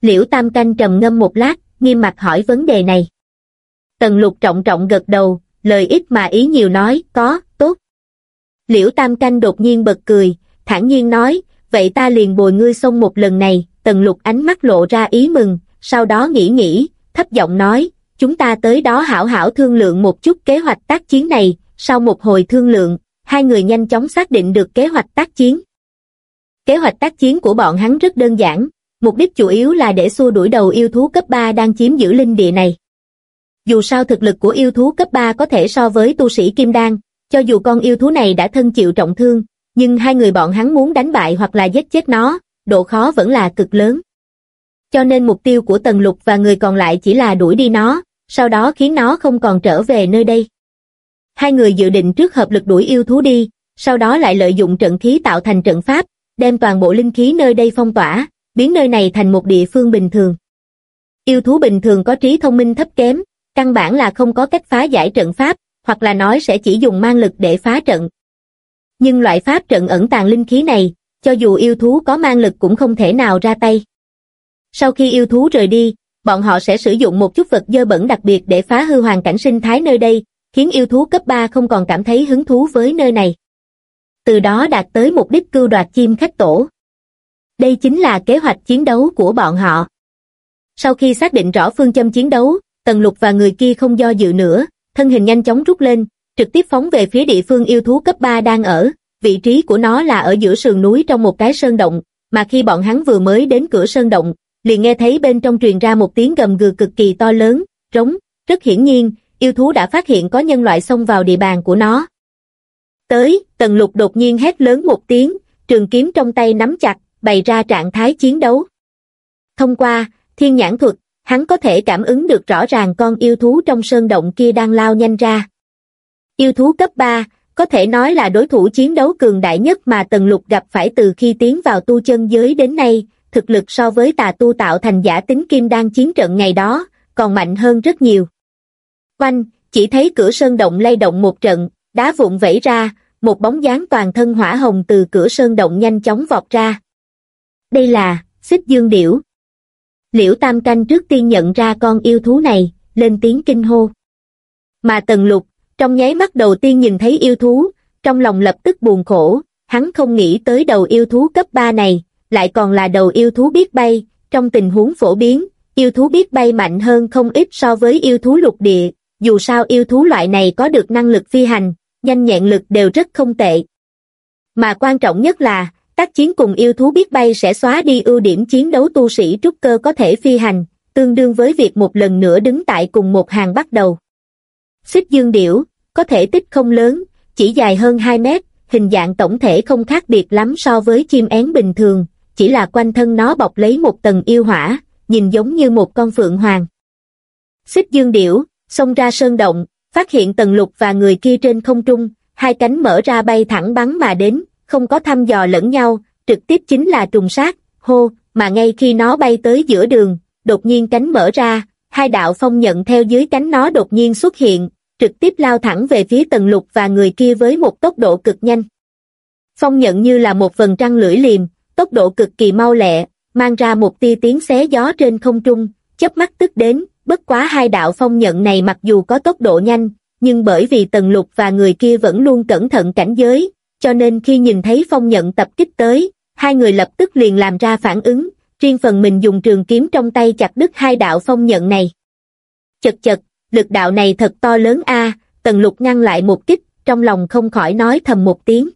Liễu Tam Canh trầm ngâm một lát, nghiêm mặt hỏi vấn đề này. Tần Lục trọng trọng gật đầu, lời ít mà ý nhiều nói, có. Liễu Tam Canh đột nhiên bật cười, thản nhiên nói, vậy ta liền bồi ngươi xong một lần này, Tần Lục ánh mắt lộ ra ý mừng, sau đó nghĩ nghĩ, thấp giọng nói, chúng ta tới đó hảo hảo thương lượng một chút kế hoạch tác chiến này, sau một hồi thương lượng, hai người nhanh chóng xác định được kế hoạch tác chiến. Kế hoạch tác chiến của bọn hắn rất đơn giản, mục đích chủ yếu là để xua đuổi đầu yêu thú cấp 3 đang chiếm giữ linh địa này. Dù sao thực lực của yêu thú cấp 3 có thể so với tu sĩ Kim Đan, cho dù con yêu thú này đã thân chịu trọng thương, nhưng hai người bọn hắn muốn đánh bại hoặc là giết chết nó, độ khó vẫn là cực lớn. Cho nên mục tiêu của Tần Lục và người còn lại chỉ là đuổi đi nó, sau đó khiến nó không còn trở về nơi đây. Hai người dự định trước hợp lực đuổi yêu thú đi, sau đó lại lợi dụng trận khí tạo thành trận pháp, đem toàn bộ linh khí nơi đây phong tỏa, biến nơi này thành một địa phương bình thường. Yêu thú bình thường có trí thông minh thấp kém, căn bản là không có cách phá giải trận pháp, hoặc là nói sẽ chỉ dùng mang lực để phá trận. Nhưng loại pháp trận ẩn tàng linh khí này, cho dù yêu thú có mang lực cũng không thể nào ra tay. Sau khi yêu thú rời đi, bọn họ sẽ sử dụng một chút vật dơ bẩn đặc biệt để phá hư hoàn cảnh sinh thái nơi đây, khiến yêu thú cấp 3 không còn cảm thấy hứng thú với nơi này. Từ đó đạt tới mục đích cưu đoạt chim khách tổ. Đây chính là kế hoạch chiến đấu của bọn họ. Sau khi xác định rõ phương châm chiến đấu, Tần Lục và người kia không do dự nữa, thân hình nhanh chóng rút lên, trực tiếp phóng về phía địa phương yêu thú cấp 3 đang ở, vị trí của nó là ở giữa sườn núi trong một cái sơn động, mà khi bọn hắn vừa mới đến cửa sơn động, liền nghe thấy bên trong truyền ra một tiếng gầm gừ cực kỳ to lớn, trống, rất hiển nhiên, yêu thú đã phát hiện có nhân loại xông vào địa bàn của nó. Tới, tần lục đột nhiên hét lớn một tiếng, trường kiếm trong tay nắm chặt, bày ra trạng thái chiến đấu. Thông qua, thiên nhãn thuật, hắn có thể cảm ứng được rõ ràng con yêu thú trong sơn động kia đang lao nhanh ra. Yêu thú cấp 3, có thể nói là đối thủ chiến đấu cường đại nhất mà Tần Lục gặp phải từ khi tiến vào tu chân giới đến nay, thực lực so với tà tu tạo thành giả tính kim đan chiến trận ngày đó, còn mạnh hơn rất nhiều. Quanh, chỉ thấy cửa sơn động lay động một trận, đá vụn vẩy ra, một bóng dáng toàn thân hỏa hồng từ cửa sơn động nhanh chóng vọt ra. Đây là, xích dương điểu. Liễu Tam Canh trước tiên nhận ra con yêu thú này, lên tiếng kinh hô. Mà Tần Lục, trong nháy mắt đầu tiên nhìn thấy yêu thú, trong lòng lập tức buồn khổ, hắn không nghĩ tới đầu yêu thú cấp 3 này, lại còn là đầu yêu thú biết bay, trong tình huống phổ biến, yêu thú biết bay mạnh hơn không ít so với yêu thú lục địa, dù sao yêu thú loại này có được năng lực phi hành, nhanh nhẹn lực đều rất không tệ. Mà quan trọng nhất là, tác chiến cùng yêu thú biết bay sẽ xóa đi ưu điểm chiến đấu tu sĩ trúc cơ có thể phi hành, tương đương với việc một lần nữa đứng tại cùng một hàng bắt đầu. Xích dương điểu, có thể tích không lớn, chỉ dài hơn 2 mét, hình dạng tổng thể không khác biệt lắm so với chim én bình thường, chỉ là quanh thân nó bọc lấy một tầng yêu hỏa, nhìn giống như một con phượng hoàng. Xích dương điểu, xông ra sơn động, phát hiện tần lục và người kia trên không trung, hai cánh mở ra bay thẳng bắn mà đến, không có thăm dò lẫn nhau, trực tiếp chính là trùng sát, hô, mà ngay khi nó bay tới giữa đường, đột nhiên cánh mở ra, hai đạo phong nhận theo dưới cánh nó đột nhiên xuất hiện, trực tiếp lao thẳng về phía tần lục và người kia với một tốc độ cực nhanh. Phong nhận như là một vần trăng lưỡi liềm, tốc độ cực kỳ mau lẹ, mang ra một tia tiếng xé gió trên không trung, chớp mắt tức đến, bất quá hai đạo phong nhận này mặc dù có tốc độ nhanh, nhưng bởi vì tần lục và người kia vẫn luôn cẩn thận cảnh giới, cho nên khi nhìn thấy phong nhận tập kích tới, hai người lập tức liền làm ra phản ứng, riêng phần mình dùng trường kiếm trong tay chặt đứt hai đạo phong nhận này. Chật chật, lực đạo này thật to lớn a tần lục ngăn lại một kích, trong lòng không khỏi nói thầm một tiếng.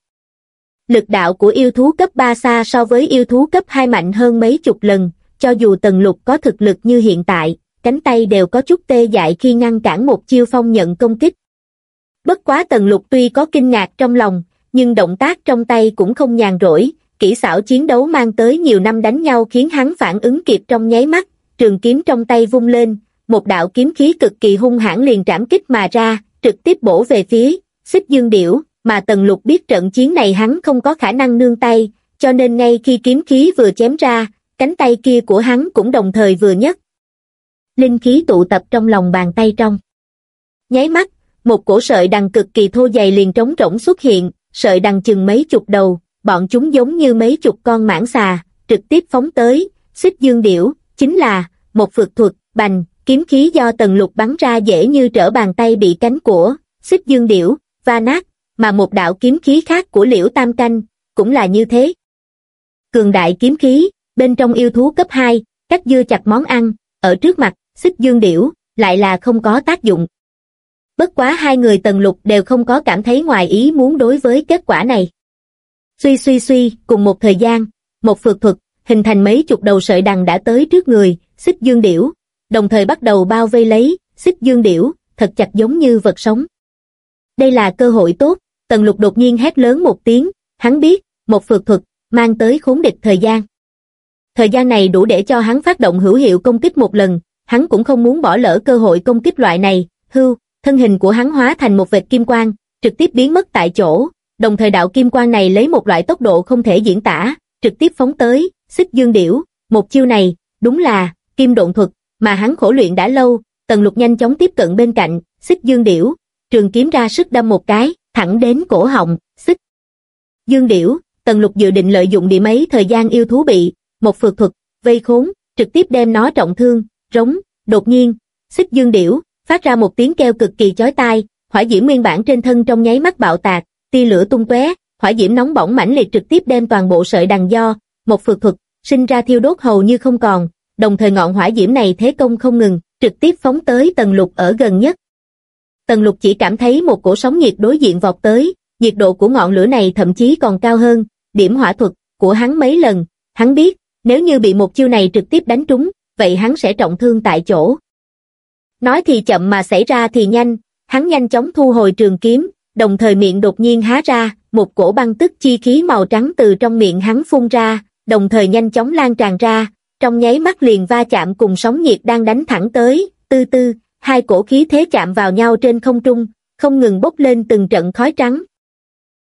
Lực đạo của yêu thú cấp 3 xa so với yêu thú cấp 2 mạnh hơn mấy chục lần, cho dù tần lục có thực lực như hiện tại, cánh tay đều có chút tê dại khi ngăn cản một chiêu phong nhận công kích. Bất quá tần lục tuy có kinh ngạc trong lòng, nhưng động tác trong tay cũng không nhàn rỗi, kỹ xảo chiến đấu mang tới nhiều năm đánh nhau khiến hắn phản ứng kịp trong nháy mắt, trường kiếm trong tay vung lên, một đạo kiếm khí cực kỳ hung hãn liền trảm kích mà ra, trực tiếp bổ về phía, xích dương điểu, mà Tần Lục biết trận chiến này hắn không có khả năng nương tay, cho nên ngay khi kiếm khí vừa chém ra, cánh tay kia của hắn cũng đồng thời vừa nhất. Linh khí tụ tập trong lòng bàn tay trong. Nháy mắt, một cổ sợi đằng cực kỳ thô dày liền trống rỗng xuất hiện, sợi đằng chừng mấy chục đầu, bọn chúng giống như mấy chục con mãng xà, trực tiếp phóng tới, xích dương điểu, chính là, một phượt thuật, bành, kiếm khí do tần lục bắn ra dễ như trở bàn tay bị cánh của, xích dương điểu, va nát, mà một đạo kiếm khí khác của liễu tam canh, cũng là như thế. Cường đại kiếm khí, bên trong yêu thú cấp 2, cắt dưa chặt món ăn, ở trước mặt, xích dương điểu, lại là không có tác dụng. Bất quá hai người tần lục đều không có cảm thấy ngoài ý muốn đối với kết quả này. Suy suy suy, cùng một thời gian, một phượt thuật, hình thành mấy chục đầu sợi đằng đã tới trước người, xích dương điểu, đồng thời bắt đầu bao vây lấy, xích dương điểu, thật chặt giống như vật sống. Đây là cơ hội tốt, tần lục đột nhiên hét lớn một tiếng, hắn biết, một phượt thuật, mang tới khốn địch thời gian. Thời gian này đủ để cho hắn phát động hữu hiệu công kích một lần, hắn cũng không muốn bỏ lỡ cơ hội công kích loại này, hưu, thân hình của hắn hóa thành một vệt kim quang, trực tiếp biến mất tại chỗ, đồng thời đạo kim quang này lấy một loại tốc độ không thể diễn tả, trực tiếp phóng tới, xích dương điểu, một chiêu này, đúng là, kim độn thuật, mà hắn khổ luyện đã lâu, tần lục nhanh chóng tiếp cận bên cạnh, xích dương điểu, trường kiếm ra sức đâm một cái, thẳng đến cổ họng, xích. Dương điểu, tần lục dự định lợi dụng điểm ấy thời gian yêu thú bị, một phượt thuật, vây khốn, trực tiếp đem nó trọng thương, rống, đột nhiên, xích dương điểu, phát ra một tiếng kêu cực kỳ chói tai, hỏa diễm nguyên bản trên thân trong nháy mắt bạo tạc, tia lửa tung tóe, hỏa diễm nóng bỏng mãnh liệt trực tiếp đem toàn bộ sợi đằng do, một phượt thuật, sinh ra thiêu đốt hầu như không còn, đồng thời ngọn hỏa diễm này thế công không ngừng, trực tiếp phóng tới tầng lục ở gần nhất. Tần lục chỉ cảm thấy một cổ sóng nhiệt đối diện vọt tới, nhiệt độ của ngọn lửa này thậm chí còn cao hơn, điểm hỏa thuật của hắn mấy lần, hắn biết, nếu như bị một chiêu này trực tiếp đánh trúng, vậy hắn sẽ trọng thương tại chỗ. Nói thì chậm mà xảy ra thì nhanh, hắn nhanh chóng thu hồi trường kiếm, đồng thời miệng đột nhiên há ra, một cổ băng tức chi khí màu trắng từ trong miệng hắn phun ra, đồng thời nhanh chóng lan tràn ra, trong nháy mắt liền va chạm cùng sóng nhiệt đang đánh thẳng tới, tư tư, hai cổ khí thế chạm vào nhau trên không trung, không ngừng bốc lên từng trận khói trắng.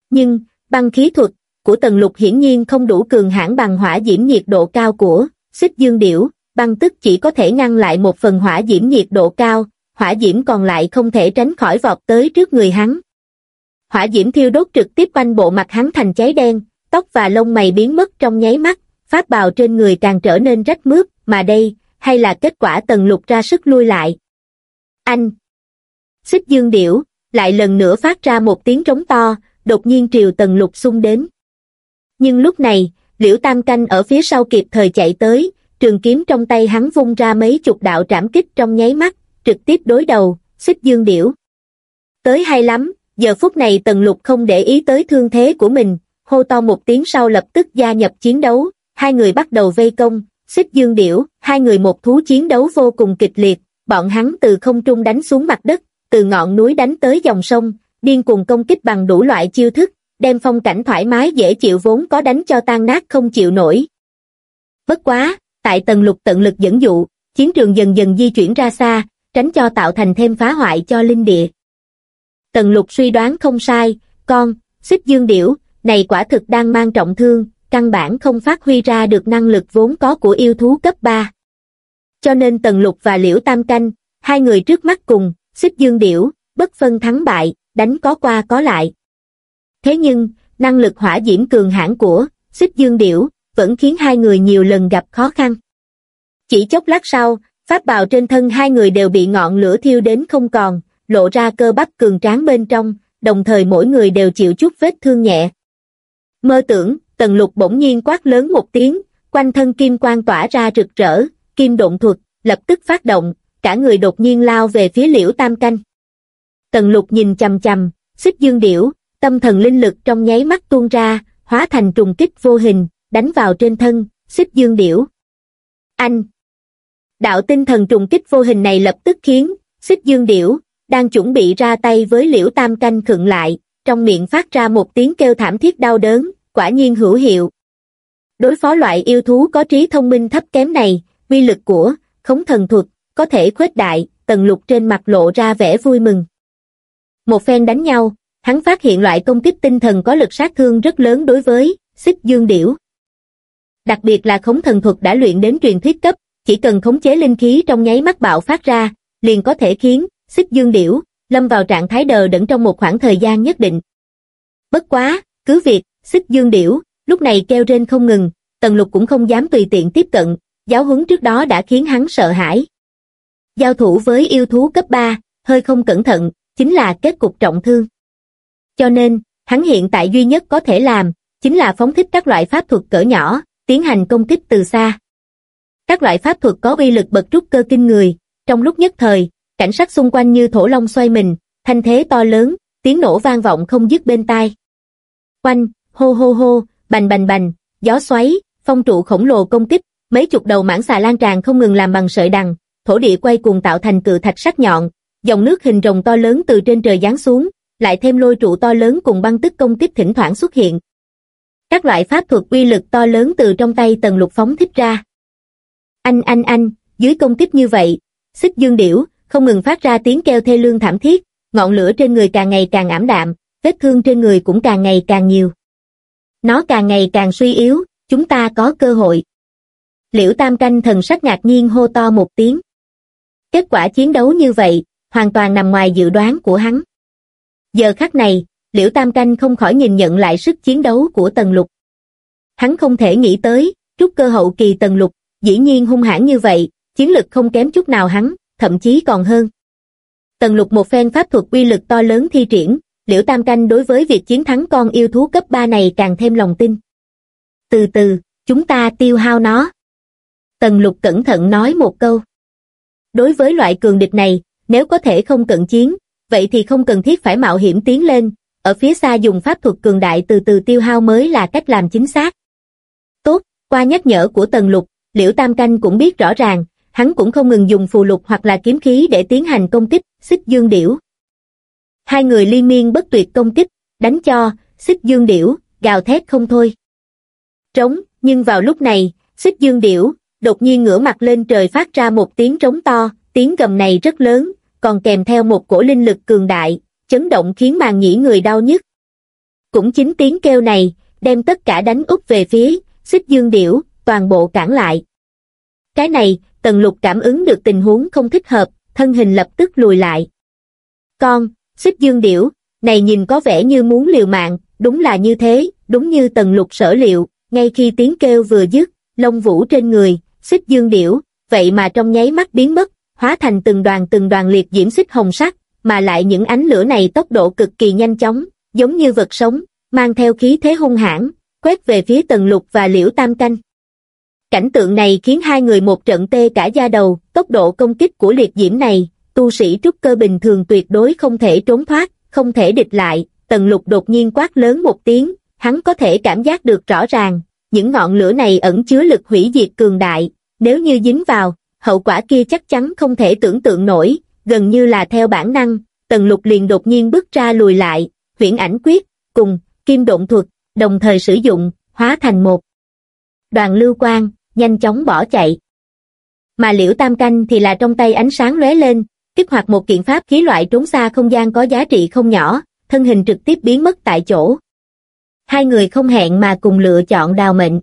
Nhưng, băng khí thuật của tần lục hiển nhiên không đủ cường hãn bằng hỏa diễm nhiệt độ cao của xích dương điểu, băng tức chỉ có thể ngăn lại một phần hỏa diễm nhiệt độ cao, hỏa diễm còn lại không thể tránh khỏi vọt tới trước người hắn. Hỏa diễm thiêu đốt trực tiếp quanh bộ mặt hắn thành cháy đen, tóc và lông mày biến mất trong nháy mắt, pháp bào trên người càng trở nên rách mướp, mà đây, hay là kết quả tần lục ra sức lui lại. Anh! Xích dương điểu, lại lần nữa phát ra một tiếng trống to, đột nhiên triều tần lục xung đến. nhưng lúc này, liễu tam canh ở phía sau kịp thời chạy tới, trường kiếm trong tay hắn vung ra mấy chục đạo trảm kích trong nháy mắt, trực tiếp đối đầu, xích dương điểu. Tới hay lắm, giờ phút này tần lục không để ý tới thương thế của mình, hô to một tiếng sau lập tức gia nhập chiến đấu, hai người bắt đầu vây công, xích dương điểu, hai người một thú chiến đấu vô cùng kịch liệt, bọn hắn từ không trung đánh xuống mặt đất, từ ngọn núi đánh tới dòng sông, điên cuồng công kích bằng đủ loại chiêu thức, đem phong cảnh thoải mái dễ chịu vốn có đánh cho tan nát không chịu nổi. Bất quá, tại tầng lục tận lực dẫn dụ, chiến trường dần dần di chuyển ra xa, tránh cho tạo thành thêm phá hoại cho linh địa. Tần lục suy đoán không sai, con, xích dương điểu, này quả thực đang mang trọng thương, căn bản không phát huy ra được năng lực vốn có của yêu thú cấp 3. Cho nên Tần Lục và Liễu Tam Canh, hai người trước mắt cùng, xích dương điểu, bất phân thắng bại, đánh có qua có lại. Thế nhưng, năng lực hỏa diễm cường hãn của xích dương điểu vẫn khiến hai người nhiều lần gặp khó khăn. Chỉ chốc lát sau, pháp bào trên thân hai người đều bị ngọn lửa thiêu đến không còn, lộ ra cơ bắp cường tráng bên trong, đồng thời mỗi người đều chịu chút vết thương nhẹ. Mơ tưởng, tần lục bỗng nhiên quát lớn một tiếng, quanh thân kim quang tỏa ra rực rỡ, kim độn thuật, lập tức phát động, cả người đột nhiên lao về phía liễu tam canh. Tần lục nhìn chầm chầm, xích dương điểu, tâm thần linh lực trong nháy mắt tuôn ra, hóa thành trùng kích vô hình, đánh vào trên thân, xích dương điểu. Anh! Đạo tinh thần trùng kích vô hình này lập tức khiến, xích dương điểu, đang chuẩn bị ra tay với liễu tam canh khựng lại, trong miệng phát ra một tiếng kêu thảm thiết đau đớn, quả nhiên hữu hiệu. Đối phó loại yêu thú có trí thông minh thấp kém này, uy lực của khống thần thuật có thể khuếch đại, tần lục trên mặt lộ ra vẻ vui mừng. Một phen đánh nhau, hắn phát hiện loại công kích tinh thần có lực sát thương rất lớn đối với xích dương điểu. Đặc biệt là khống thần thuật đã luyện đến truyền thuyết cấp, chỉ cần khống chế linh khí trong nháy mắt bạo phát ra, liền có thể khiến xích dương điểu lâm vào trạng thái đờ đẫn trong một khoảng thời gian nhất định. Bất quá, cứ việc, xích dương điểu, lúc này kêu trên không ngừng, tần lục cũng không dám tùy tiện tiếp cận, giáo huấn trước đó đã khiến hắn sợ hãi. Giao thủ với yêu thú cấp 3, hơi không cẩn thận, chính là kết cục trọng thương. Cho nên, hắn hiện tại duy nhất có thể làm, chính là phóng thích các loại pháp thuật cỡ nhỏ, tiến hành công kích từ xa. Các loại pháp thuật có uy lực bật rút cơ kinh người, trong lúc nhất thời, cảnh sắc xung quanh như thổ long xoay mình, thanh thế to lớn, tiếng nổ vang vọng không dứt bên tai. Quanh, hô hô hô, bành bành bành, gió xoáy, phong trụ khổng lồ công kích, mấy chục đầu mãng xà lan tràn không ngừng làm bằng sợi đằng, thổ địa quay cuồng tạo thành cự thạch sắc nhọn, dòng nước hình rồng to lớn từ trên trời giáng xuống, lại thêm lôi trụ to lớn cùng băng tức công kích thỉnh thoảng xuất hiện. Các loại pháp thuật uy lực to lớn từ trong tay tần lục phóng thích ra. Anh anh anh, dưới công kích như vậy, xích dương điểu, không ngừng phát ra tiếng kêu thê lương thảm thiết, ngọn lửa trên người càng ngày càng ảm đạm, vết thương trên người cũng càng ngày càng nhiều. Nó càng ngày càng suy yếu, chúng ta có cơ hội. Liễu Tam Canh thần sắc ngạc nhiên hô to một tiếng. Kết quả chiến đấu như vậy, hoàn toàn nằm ngoài dự đoán của hắn. Giờ khắc này, Liễu Tam Canh không khỏi nhìn nhận lại sức chiến đấu của Tần Lục. Hắn không thể nghĩ tới, trúc cơ hậu kỳ Tần Lục, dĩ nhiên hung hãn như vậy, chiến lực không kém chút nào hắn, thậm chí còn hơn. Tần Lục một phen pháp thuật uy lực to lớn thi triển, Liễu Tam Canh đối với việc chiến thắng con yêu thú cấp 3 này càng thêm lòng tin. Từ từ, chúng ta tiêu hao nó. Tần Lục cẩn thận nói một câu. Đối với loại cường địch này, nếu có thể không cận chiến, vậy thì không cần thiết phải mạo hiểm tiến lên, ở phía xa dùng pháp thuật cường đại từ từ tiêu hao mới là cách làm chính xác. Tốt, qua nhắc nhở của Tần Lục, Liễu Tam Canh cũng biết rõ ràng, hắn cũng không ngừng dùng phù lục hoặc là kiếm khí để tiến hành công kích, xích dương điểu. Hai người liên miên bất tuyệt công kích, đánh cho, xích dương điểu, gào thét không thôi. Trống, nhưng vào lúc này, xích dương điểu, đột nhiên ngửa mặt lên trời phát ra một tiếng trống to, tiếng gầm này rất lớn, còn kèm theo một cổ linh lực cường đại, chấn động khiến màn nhĩ người đau nhức. Cũng chính tiếng kêu này, đem tất cả đánh úp về phía, xích dương điểu, toàn bộ cản lại. Cái này, tần lục cảm ứng được tình huống không thích hợp, thân hình lập tức lùi lại. Con, xích dương điểu, này nhìn có vẻ như muốn liều mạng, đúng là như thế, đúng như tần lục sở liệu, ngay khi tiếng kêu vừa dứt, lông vũ trên người, xích dương điểu, vậy mà trong nháy mắt biến mất, hóa thành từng đoàn từng đoàn liệt diễm xích hồng sắc, mà lại những ánh lửa này tốc độ cực kỳ nhanh chóng, giống như vật sống, mang theo khí thế hung hãn, quét về phía Tần Lục và Liễu Tam Canh. Cảnh tượng này khiến hai người một trận tê cả da đầu, tốc độ công kích của liệt diễm này, tu sĩ trúc cơ bình thường tuyệt đối không thể trốn thoát, không thể địch lại, Tần Lục đột nhiên quát lớn một tiếng, hắn có thể cảm giác được rõ ràng, những ngọn lửa này ẩn chứa lực hủy diệt cường đại, nếu như dính vào, hậu quả kia chắc chắn không thể tưởng tượng nổi, gần như là theo bản năng, Tần Lục liền đột nhiên bước ra lùi lại, huyễn ảnh quyết, cùng, kim độn thuật, đồng thời sử dụng, hóa thành một. Đoàn lưu quang, nhanh chóng bỏ chạy. Mà liễu tam canh thì là trong tay ánh sáng lóe lên, kích hoạt một kiện pháp khí loại trốn xa không gian có giá trị không nhỏ, thân hình trực tiếp biến mất tại chỗ. Hai người không hẹn mà cùng lựa chọn đào mệnh.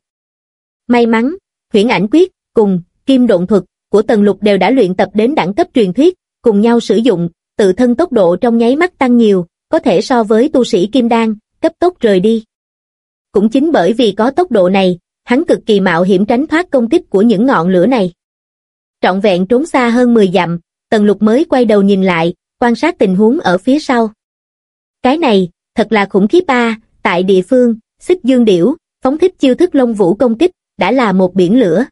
May mắn, huyễn ảnh quyết, cùng, kim độn thuật, của Tần Lục đều đã luyện tập đến đẳng cấp truyền thuyết, cùng nhau sử dụng, tự thân tốc độ trong nháy mắt tăng nhiều, có thể so với tu sĩ Kim Đan, cấp tốc rời đi. Cũng chính bởi vì có tốc độ này, hắn cực kỳ mạo hiểm tránh thoát công kích của những ngọn lửa này. Trọn vẹn trốn xa hơn 10 dặm, Tần Lục mới quay đầu nhìn lại, quan sát tình huống ở phía sau. Cái này, thật là khủng khiếp ba, tại địa phương, xích dương điểu, phóng thích chiêu thức lông vũ công kích, đã là một biển lửa.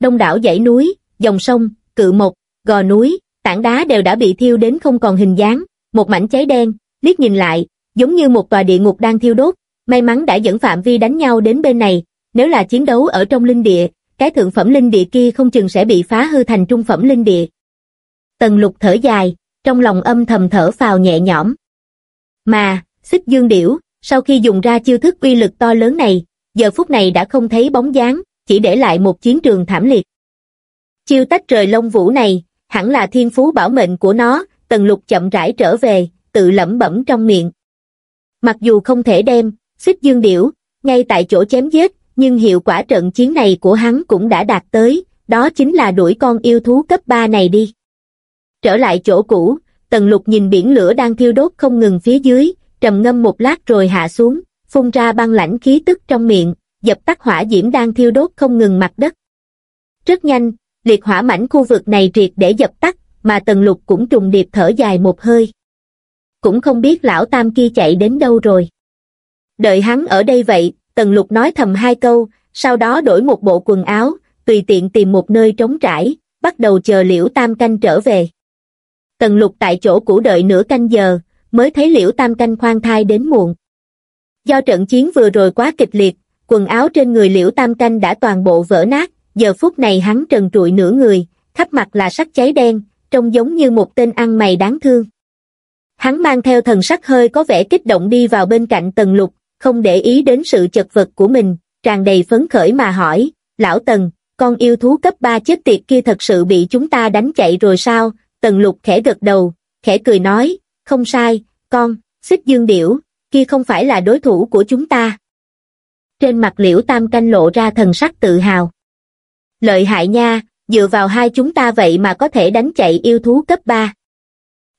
Đông đảo dãy núi, dòng sông, cự mộc, gò núi, tảng đá đều đã bị thiêu đến không còn hình dáng, một mảnh cháy đen, liếc nhìn lại, giống như một tòa địa ngục đang thiêu đốt, may mắn đã dẫn phạm vi đánh nhau đến bên này, nếu là chiến đấu ở trong linh địa, cái thượng phẩm linh địa kia không chừng sẽ bị phá hư thành trung phẩm linh địa. Tần lục thở dài, trong lòng âm thầm thở phào nhẹ nhõm. Mà, xích dương điểu, sau khi dùng ra chiêu thức uy lực to lớn này, giờ phút này đã không thấy bóng dáng, chỉ để lại một chiến trường thảm liệt. Chiêu tách trời lông vũ này, hẳn là thiên phú bảo mệnh của nó, tần lục chậm rãi trở về, tự lẩm bẩm trong miệng. Mặc dù không thể đem, xích dương điểu, ngay tại chỗ chém giết, nhưng hiệu quả trận chiến này của hắn cũng đã đạt tới, đó chính là đuổi con yêu thú cấp 3 này đi. Trở lại chỗ cũ, tần lục nhìn biển lửa đang thiêu đốt không ngừng phía dưới, trầm ngâm một lát rồi hạ xuống, phun ra băng lãnh khí tức trong miệng, dập tắt hỏa diễm đang thiêu đốt không ngừng mặt đất. Rất nhanh, liệt hỏa mảnh khu vực này triệt để dập tắt, mà tần lục cũng trùng điệp thở dài một hơi. Cũng không biết lão tam kia chạy đến đâu rồi. Đợi hắn ở đây vậy, tần lục nói thầm hai câu, sau đó đổi một bộ quần áo, tùy tiện tìm một nơi trống trải, bắt đầu chờ liễu tam canh trở về. Tần lục tại chỗ cũ đợi nửa canh giờ, mới thấy liễu tam canh khoan thai đến muộn. Do trận chiến vừa rồi quá kịch liệt, quần áo trên người liễu tam canh đã toàn bộ vỡ nát, giờ phút này hắn trần trụi nửa người, khắp mặt là sắc cháy đen, trông giống như một tên ăn mày đáng thương. Hắn mang theo thần sắc hơi có vẻ kích động đi vào bên cạnh tần lục, không để ý đến sự chật vật của mình, tràn đầy phấn khởi mà hỏi, lão tần, con yêu thú cấp 3 chết tiệt kia thật sự bị chúng ta đánh chạy rồi sao? Tần lục khẽ gật đầu, khẽ cười nói, không sai, con, xích dương điểu, kia không phải là đối thủ của chúng ta. Trên mặt liễu tam canh lộ ra thần sắc tự hào. Lợi hại nha, dựa vào hai chúng ta vậy mà có thể đánh chạy yêu thú cấp 3.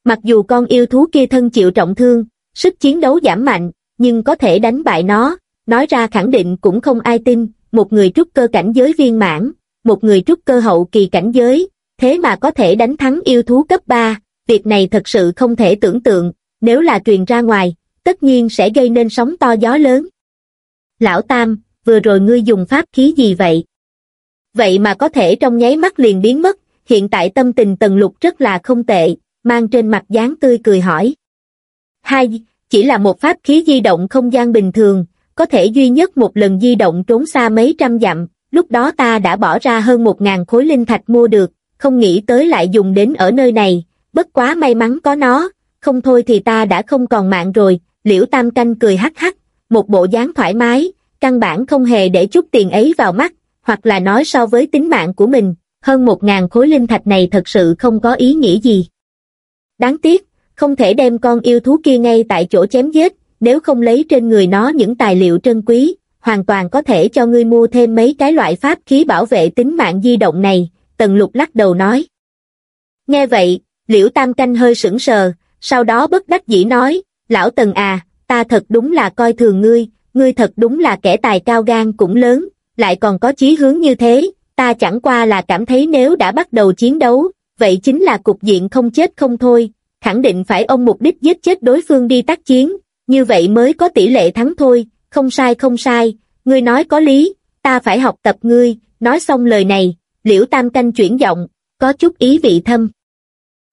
Mặc dù con yêu thú kia thân chịu trọng thương, sức chiến đấu giảm mạnh, nhưng có thể đánh bại nó, nói ra khẳng định cũng không ai tin, một người trúc cơ cảnh giới viên mãn, một người trúc cơ hậu kỳ cảnh giới, thế mà có thể đánh thắng yêu thú cấp 3, việc này thật sự không thể tưởng tượng, nếu là truyền ra ngoài, tất nhiên sẽ gây nên sóng to gió lớn. Lão Tam, vừa rồi ngươi dùng pháp khí gì vậy? Vậy mà có thể trong nháy mắt liền biến mất, hiện tại tâm tình tần lục rất là không tệ, mang trên mặt dáng tươi cười hỏi. Hai, chỉ là một pháp khí di động không gian bình thường, có thể duy nhất một lần di động trốn xa mấy trăm dặm, lúc đó ta đã bỏ ra hơn một ngàn khối linh thạch mua được, không nghĩ tới lại dùng đến ở nơi này, bất quá may mắn có nó, không thôi thì ta đã không còn mạng rồi, liễu tam canh cười hắc hắc, một bộ dáng thoải mái, căn bản không hề để chút tiền ấy vào mắt, hoặc là nói so với tính mạng của mình, hơn một ngàn khối linh thạch này thật sự không có ý nghĩa gì. Đáng tiếc, không thể đem con yêu thú kia ngay tại chỗ chém giết, nếu không lấy trên người nó những tài liệu trân quý, hoàn toàn có thể cho ngươi mua thêm mấy cái loại pháp khí bảo vệ tính mạng di động này, Tần Lục lắc đầu nói. Nghe vậy, Liễu Tam Canh hơi sững sờ, sau đó bất đắc dĩ nói, Lão Tần à, ta thật đúng là coi thường ngươi, ngươi thật đúng là kẻ tài cao gan cũng lớn, lại còn có chí hướng như thế, ta chẳng qua là cảm thấy nếu đã bắt đầu chiến đấu, vậy chính là cục diện không chết không thôi, khẳng định phải ông mục đích giết chết đối phương đi tác chiến, như vậy mới có tỷ lệ thắng thôi, không sai không sai, ngươi nói có lý, ta phải học tập ngươi, nói xong lời này, liễu tam canh chuyển giọng, có chút ý vị thâm.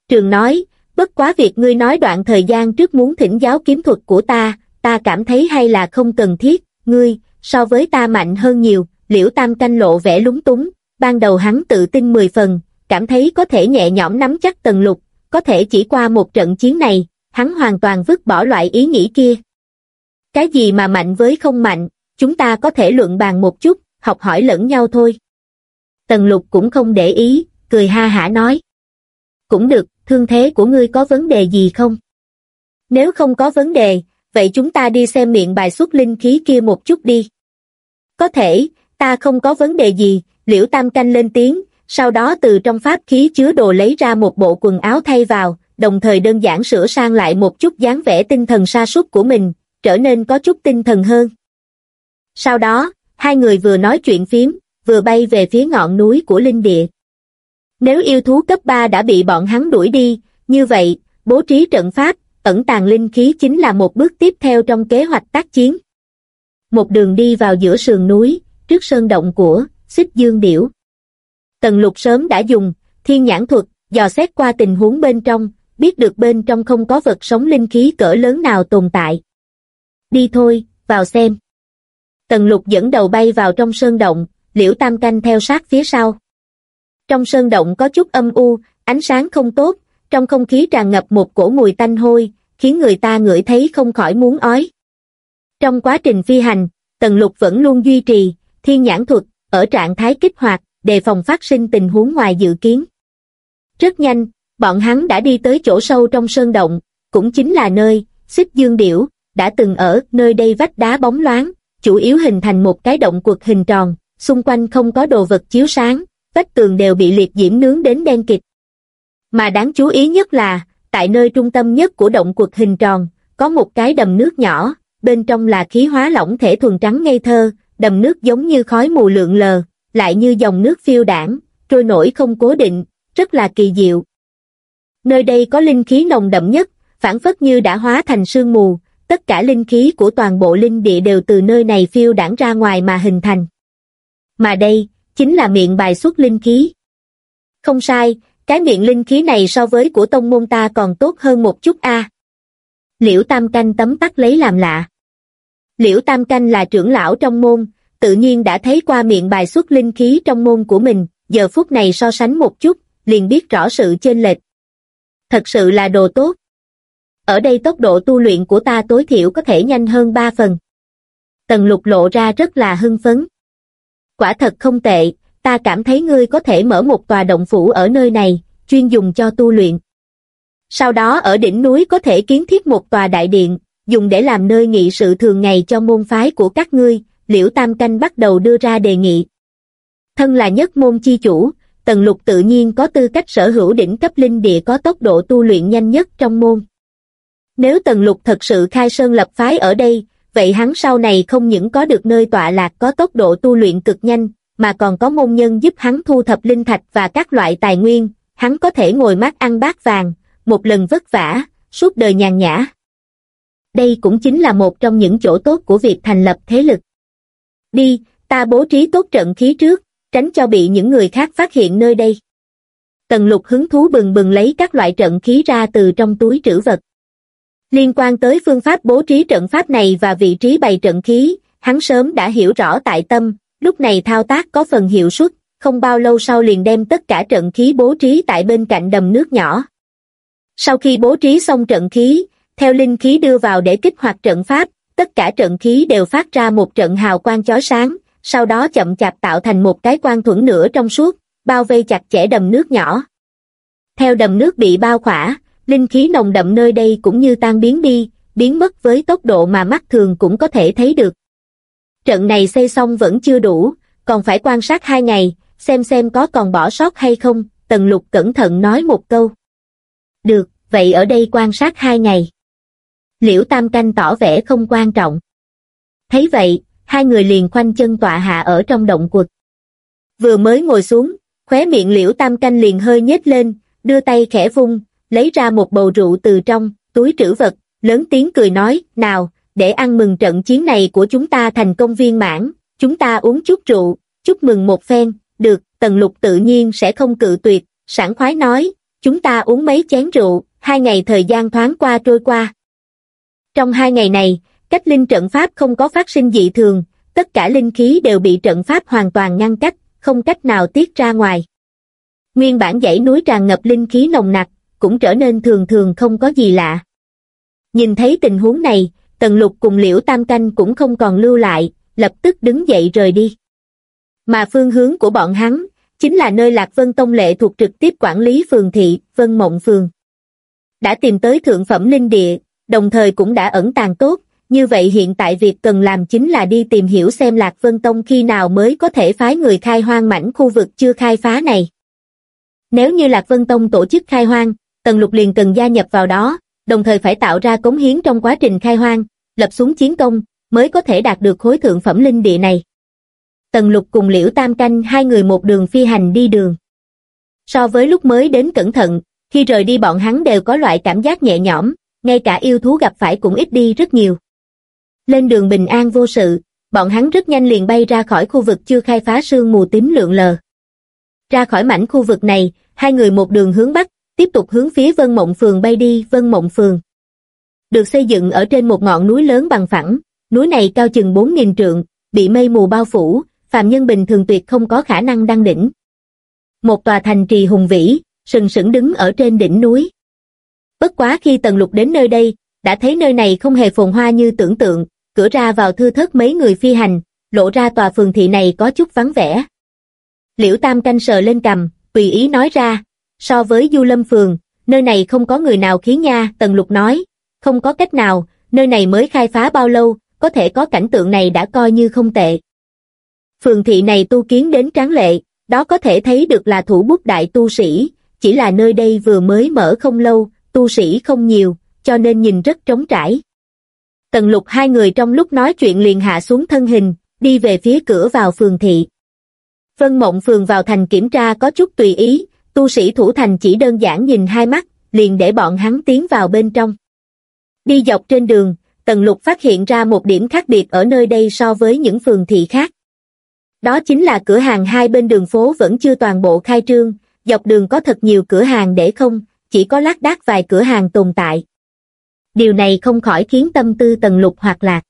Trường nói, bất quá việc ngươi nói đoạn thời gian trước muốn thỉnh giáo kiếm thuật của ta, ta cảm thấy hay là không cần thiết, ngươi, so với ta mạnh hơn nhiều, liễu tam canh lộ vẻ lúng túng, ban đầu hắn tự tin 10 phần, cảm thấy có thể nhẹ nhõm nắm chắc tần lục, có thể chỉ qua một trận chiến này, hắn hoàn toàn vứt bỏ loại ý nghĩ kia. Cái gì mà mạnh với không mạnh, chúng ta có thể luận bàn một chút, học hỏi lẫn nhau thôi. Tần lục cũng không để ý, cười ha hả nói. Cũng được, thương thế của ngươi có vấn đề gì không? Nếu không có vấn đề, vậy chúng ta đi xem miệng bài xuất linh khí kia một chút đi. Có thể, ta không có vấn đề gì, liễu tam canh lên tiếng, sau đó từ trong pháp khí chứa đồ lấy ra một bộ quần áo thay vào, đồng thời đơn giản sửa sang lại một chút dáng vẻ tinh thần sa sút của mình, trở nên có chút tinh thần hơn. Sau đó, hai người vừa nói chuyện phím, vừa bay về phía ngọn núi của linh địa. Nếu yêu thú cấp 3 đã bị bọn hắn đuổi đi, như vậy, bố trí trận pháp, ẩn tàng linh khí chính là một bước tiếp theo trong kế hoạch tác chiến. Một đường đi vào giữa sườn núi, trước sơn động của xích dương điểu. Tần lục sớm đã dùng thiên nhãn thuật, dò xét qua tình huống bên trong, biết được bên trong không có vật sống linh khí cỡ lớn nào tồn tại. Đi thôi, vào xem. Tần lục dẫn đầu bay vào trong sơn động, liễu tam canh theo sát phía sau. Trong sơn động có chút âm u, ánh sáng không tốt, trong không khí tràn ngập một cổ mùi tanh hôi, khiến người ta ngửi thấy không khỏi muốn ói. Trong quá trình phi hành, Tần Lục vẫn luôn duy trì thiên nhãn thuật ở trạng thái kích hoạt, đề phòng phát sinh tình huống ngoài dự kiến. Rất nhanh, bọn hắn đã đi tới chỗ sâu trong sơn động, cũng chính là nơi xích dương điểu đã từng ở nơi đây vách đá bóng loáng, chủ yếu hình thành một cái động quật hình tròn, xung quanh không có đồ vật chiếu sáng, vách tường đều bị liệt diễm nướng đến đen kịt. Mà đáng chú ý nhất là, tại nơi trung tâm nhất của động quật hình tròn, có một cái đầm nước nhỏ, bên trong là khí hóa lỏng thể thuần trắng ngây thơ, đầm nước giống như khói mù lượn lờ, lại như dòng nước phiêu đảng, trôi nổi không cố định, rất là kỳ diệu. Nơi đây có linh khí nồng đậm nhất, phản phất như đã hóa thành sương mù, tất cả linh khí của toàn bộ linh địa đều từ nơi này phiêu đảng ra ngoài mà hình thành. Mà đây, chính là miệng bài xuất linh khí. Không sai, cái miệng linh khí này so với của tông môn ta còn tốt hơn một chút a. Liễu Tam Canh tấm tắc lấy làm lạ. Liễu Tam Canh là trưởng lão trong môn, tự nhiên đã thấy qua miệng bài xuất linh khí trong môn của mình, giờ phút này so sánh một chút, liền biết rõ sự chênh lệch. Thật sự là đồ tốt. Ở đây tốc độ tu luyện của ta tối thiểu có thể nhanh hơn 3 phần. Tần lục lộ ra rất là hưng phấn. Quả thật không tệ, ta cảm thấy ngươi có thể mở một tòa động phủ ở nơi này, chuyên dùng cho tu luyện. Sau đó ở đỉnh núi có thể kiến thiết một tòa đại điện, dùng để làm nơi nghị sự thường ngày cho môn phái của các ngươi, liễu tam canh bắt đầu đưa ra đề nghị. Thân là nhất môn chi chủ, tần lục tự nhiên có tư cách sở hữu đỉnh cấp linh địa có tốc độ tu luyện nhanh nhất trong môn. Nếu tần lục thật sự khai sơn lập phái ở đây, vậy hắn sau này không những có được nơi tọa lạc có tốc độ tu luyện cực nhanh, mà còn có môn nhân giúp hắn thu thập linh thạch và các loại tài nguyên, hắn có thể ngồi mát ăn bát vàng, một lần vất vả, suốt đời nhàn nhã. Đây cũng chính là một trong những chỗ tốt của việc thành lập thế lực. Đi, ta bố trí tốt trận khí trước, tránh cho bị những người khác phát hiện nơi đây. Tần lục hứng thú bừng bừng lấy các loại trận khí ra từ trong túi trữ vật. Liên quan tới phương pháp bố trí trận pháp này và vị trí bày trận khí, hắn sớm đã hiểu rõ tại tâm, lúc này thao tác có phần hiệu suất, không bao lâu sau liền đem tất cả trận khí bố trí tại bên cạnh đầm nước nhỏ. Sau khi bố trí xong trận khí, theo linh khí đưa vào để kích hoạt trận pháp, tất cả trận khí đều phát ra một trận hào quang chói sáng, sau đó chậm chạp tạo thành một cái quan thuẫn nửa trong suốt, bao vây chặt chẽ đầm nước nhỏ. Theo đầm nước bị bao khỏa, linh khí nồng đậm nơi đây cũng như tan biến đi, biến mất với tốc độ mà mắt thường cũng có thể thấy được. Trận này xây xong vẫn chưa đủ, còn phải quan sát hai ngày, xem xem có còn bỏ sót hay không, Tần Lục cẩn thận nói một câu. Được, vậy ở đây quan sát hai ngày. Liễu Tam Canh tỏ vẻ không quan trọng. Thấy vậy, hai người liền khoanh chân tọa hạ ở trong động quật. Vừa mới ngồi xuống, khóe miệng Liễu Tam Canh liền hơi nhếch lên, đưa tay khẽ vung, lấy ra một bầu rượu từ trong túi trữ vật, lớn tiếng cười nói, nào, để ăn mừng trận chiến này của chúng ta thành công viên mãn, chúng ta uống chút rượu, chúc mừng một phen, được, tần lục tự nhiên sẽ không cự tuyệt, sảng khoái nói, chúng ta uống mấy chén rượu, hai ngày thời gian thoáng qua trôi qua. Trong hai ngày này, cách linh trận pháp không có phát sinh dị thường, tất cả linh khí đều bị trận pháp hoàn toàn ngăn cách, không cách nào tiết ra ngoài. Nguyên bản dãy núi tràn ngập linh khí nồng nặc, cũng trở nên thường thường không có gì lạ. Nhìn thấy tình huống này, Tần Lục cùng Liễu Tam Canh cũng không còn lưu lại, lập tức đứng dậy rời đi. Mà phương hướng của bọn hắn, chính là nơi Lạc Vân Tông lệ thuộc trực tiếp quản lý phường thị, Vân Mộng Phường. Đã tìm tới thượng phẩm linh địa, đồng thời cũng đã ẩn tàng tốt, như vậy hiện tại việc cần làm chính là đi tìm hiểu xem Lạc Vân Tông khi nào mới có thể phái người khai hoang mảnh khu vực chưa khai phá này. Nếu như Lạc Vân Tông tổ chức khai hoang, Tần Lục liền cần gia nhập vào đó, đồng thời phải tạo ra cống hiến trong quá trình khai hoang, lập xuống chiến công, mới có thể đạt được khối thượng phẩm linh địa này. Tần Lục cùng Liễu Tam Canh hai người một đường phi hành đi đường. So với lúc mới đến cẩn thận, khi rời đi bọn hắn đều có loại cảm giác nhẹ nhõm, ngay cả yêu thú gặp phải cũng ít đi rất nhiều. Lên đường bình an vô sự, bọn hắn rất nhanh liền bay ra khỏi khu vực chưa khai phá sương mù tím lượng lờ. Ra khỏi mảnh khu vực này, hai người một đường hướng bắc, tiếp tục hướng phía Vân Mộng Phường bay đi, Vân Mộng Phường. Được xây dựng ở trên một ngọn núi lớn bằng phẳng, núi này cao chừng 4.000 trượng, bị mây mù bao phủ, phàm nhân bình thường tuyệt không có khả năng đăng đỉnh. Một tòa thành trì hùng vĩ, sừng sững đứng ở trên đỉnh núi. Bất quá khi Tần Lục đến nơi đây, đã thấy nơi này không hề phồn hoa như tưởng tượng, cửa ra vào thư thớt mấy người phi hành, lộ ra tòa phường thị này có chút vắng vẻ. Liễu Tam canh sờ lên cầm, tùy ý nói ra, so với Du Lâm Phường, nơi này không có người nào khí nha, Tần Lục nói, không có cách nào, nơi này mới khai phá bao lâu, có thể có cảnh tượng này đã coi như không tệ. Phường thị này tu kiến đến tráng lệ, đó có thể thấy được là thủ bút đại tu sĩ, chỉ là nơi đây vừa mới mở không lâu, tu sĩ không nhiều, cho nên nhìn rất trống trải. Tần lục hai người trong lúc nói chuyện liền hạ xuống thân hình, đi về phía cửa vào phường thị. Vân Mộng phường vào thành kiểm tra có chút tùy ý, tu sĩ thủ thành chỉ đơn giản nhìn hai mắt, liền để bọn hắn tiến vào bên trong. Đi dọc trên đường, Tần Lục phát hiện ra một điểm khác biệt ở nơi đây so với những phường thị khác. Đó chính là cửa hàng hai bên đường phố vẫn chưa toàn bộ khai trương, dọc đường có thật nhiều cửa hàng để không, chỉ có lác đác vài cửa hàng tồn tại. Điều này không khỏi khiến tâm tư Tần Lục hoạt lạc.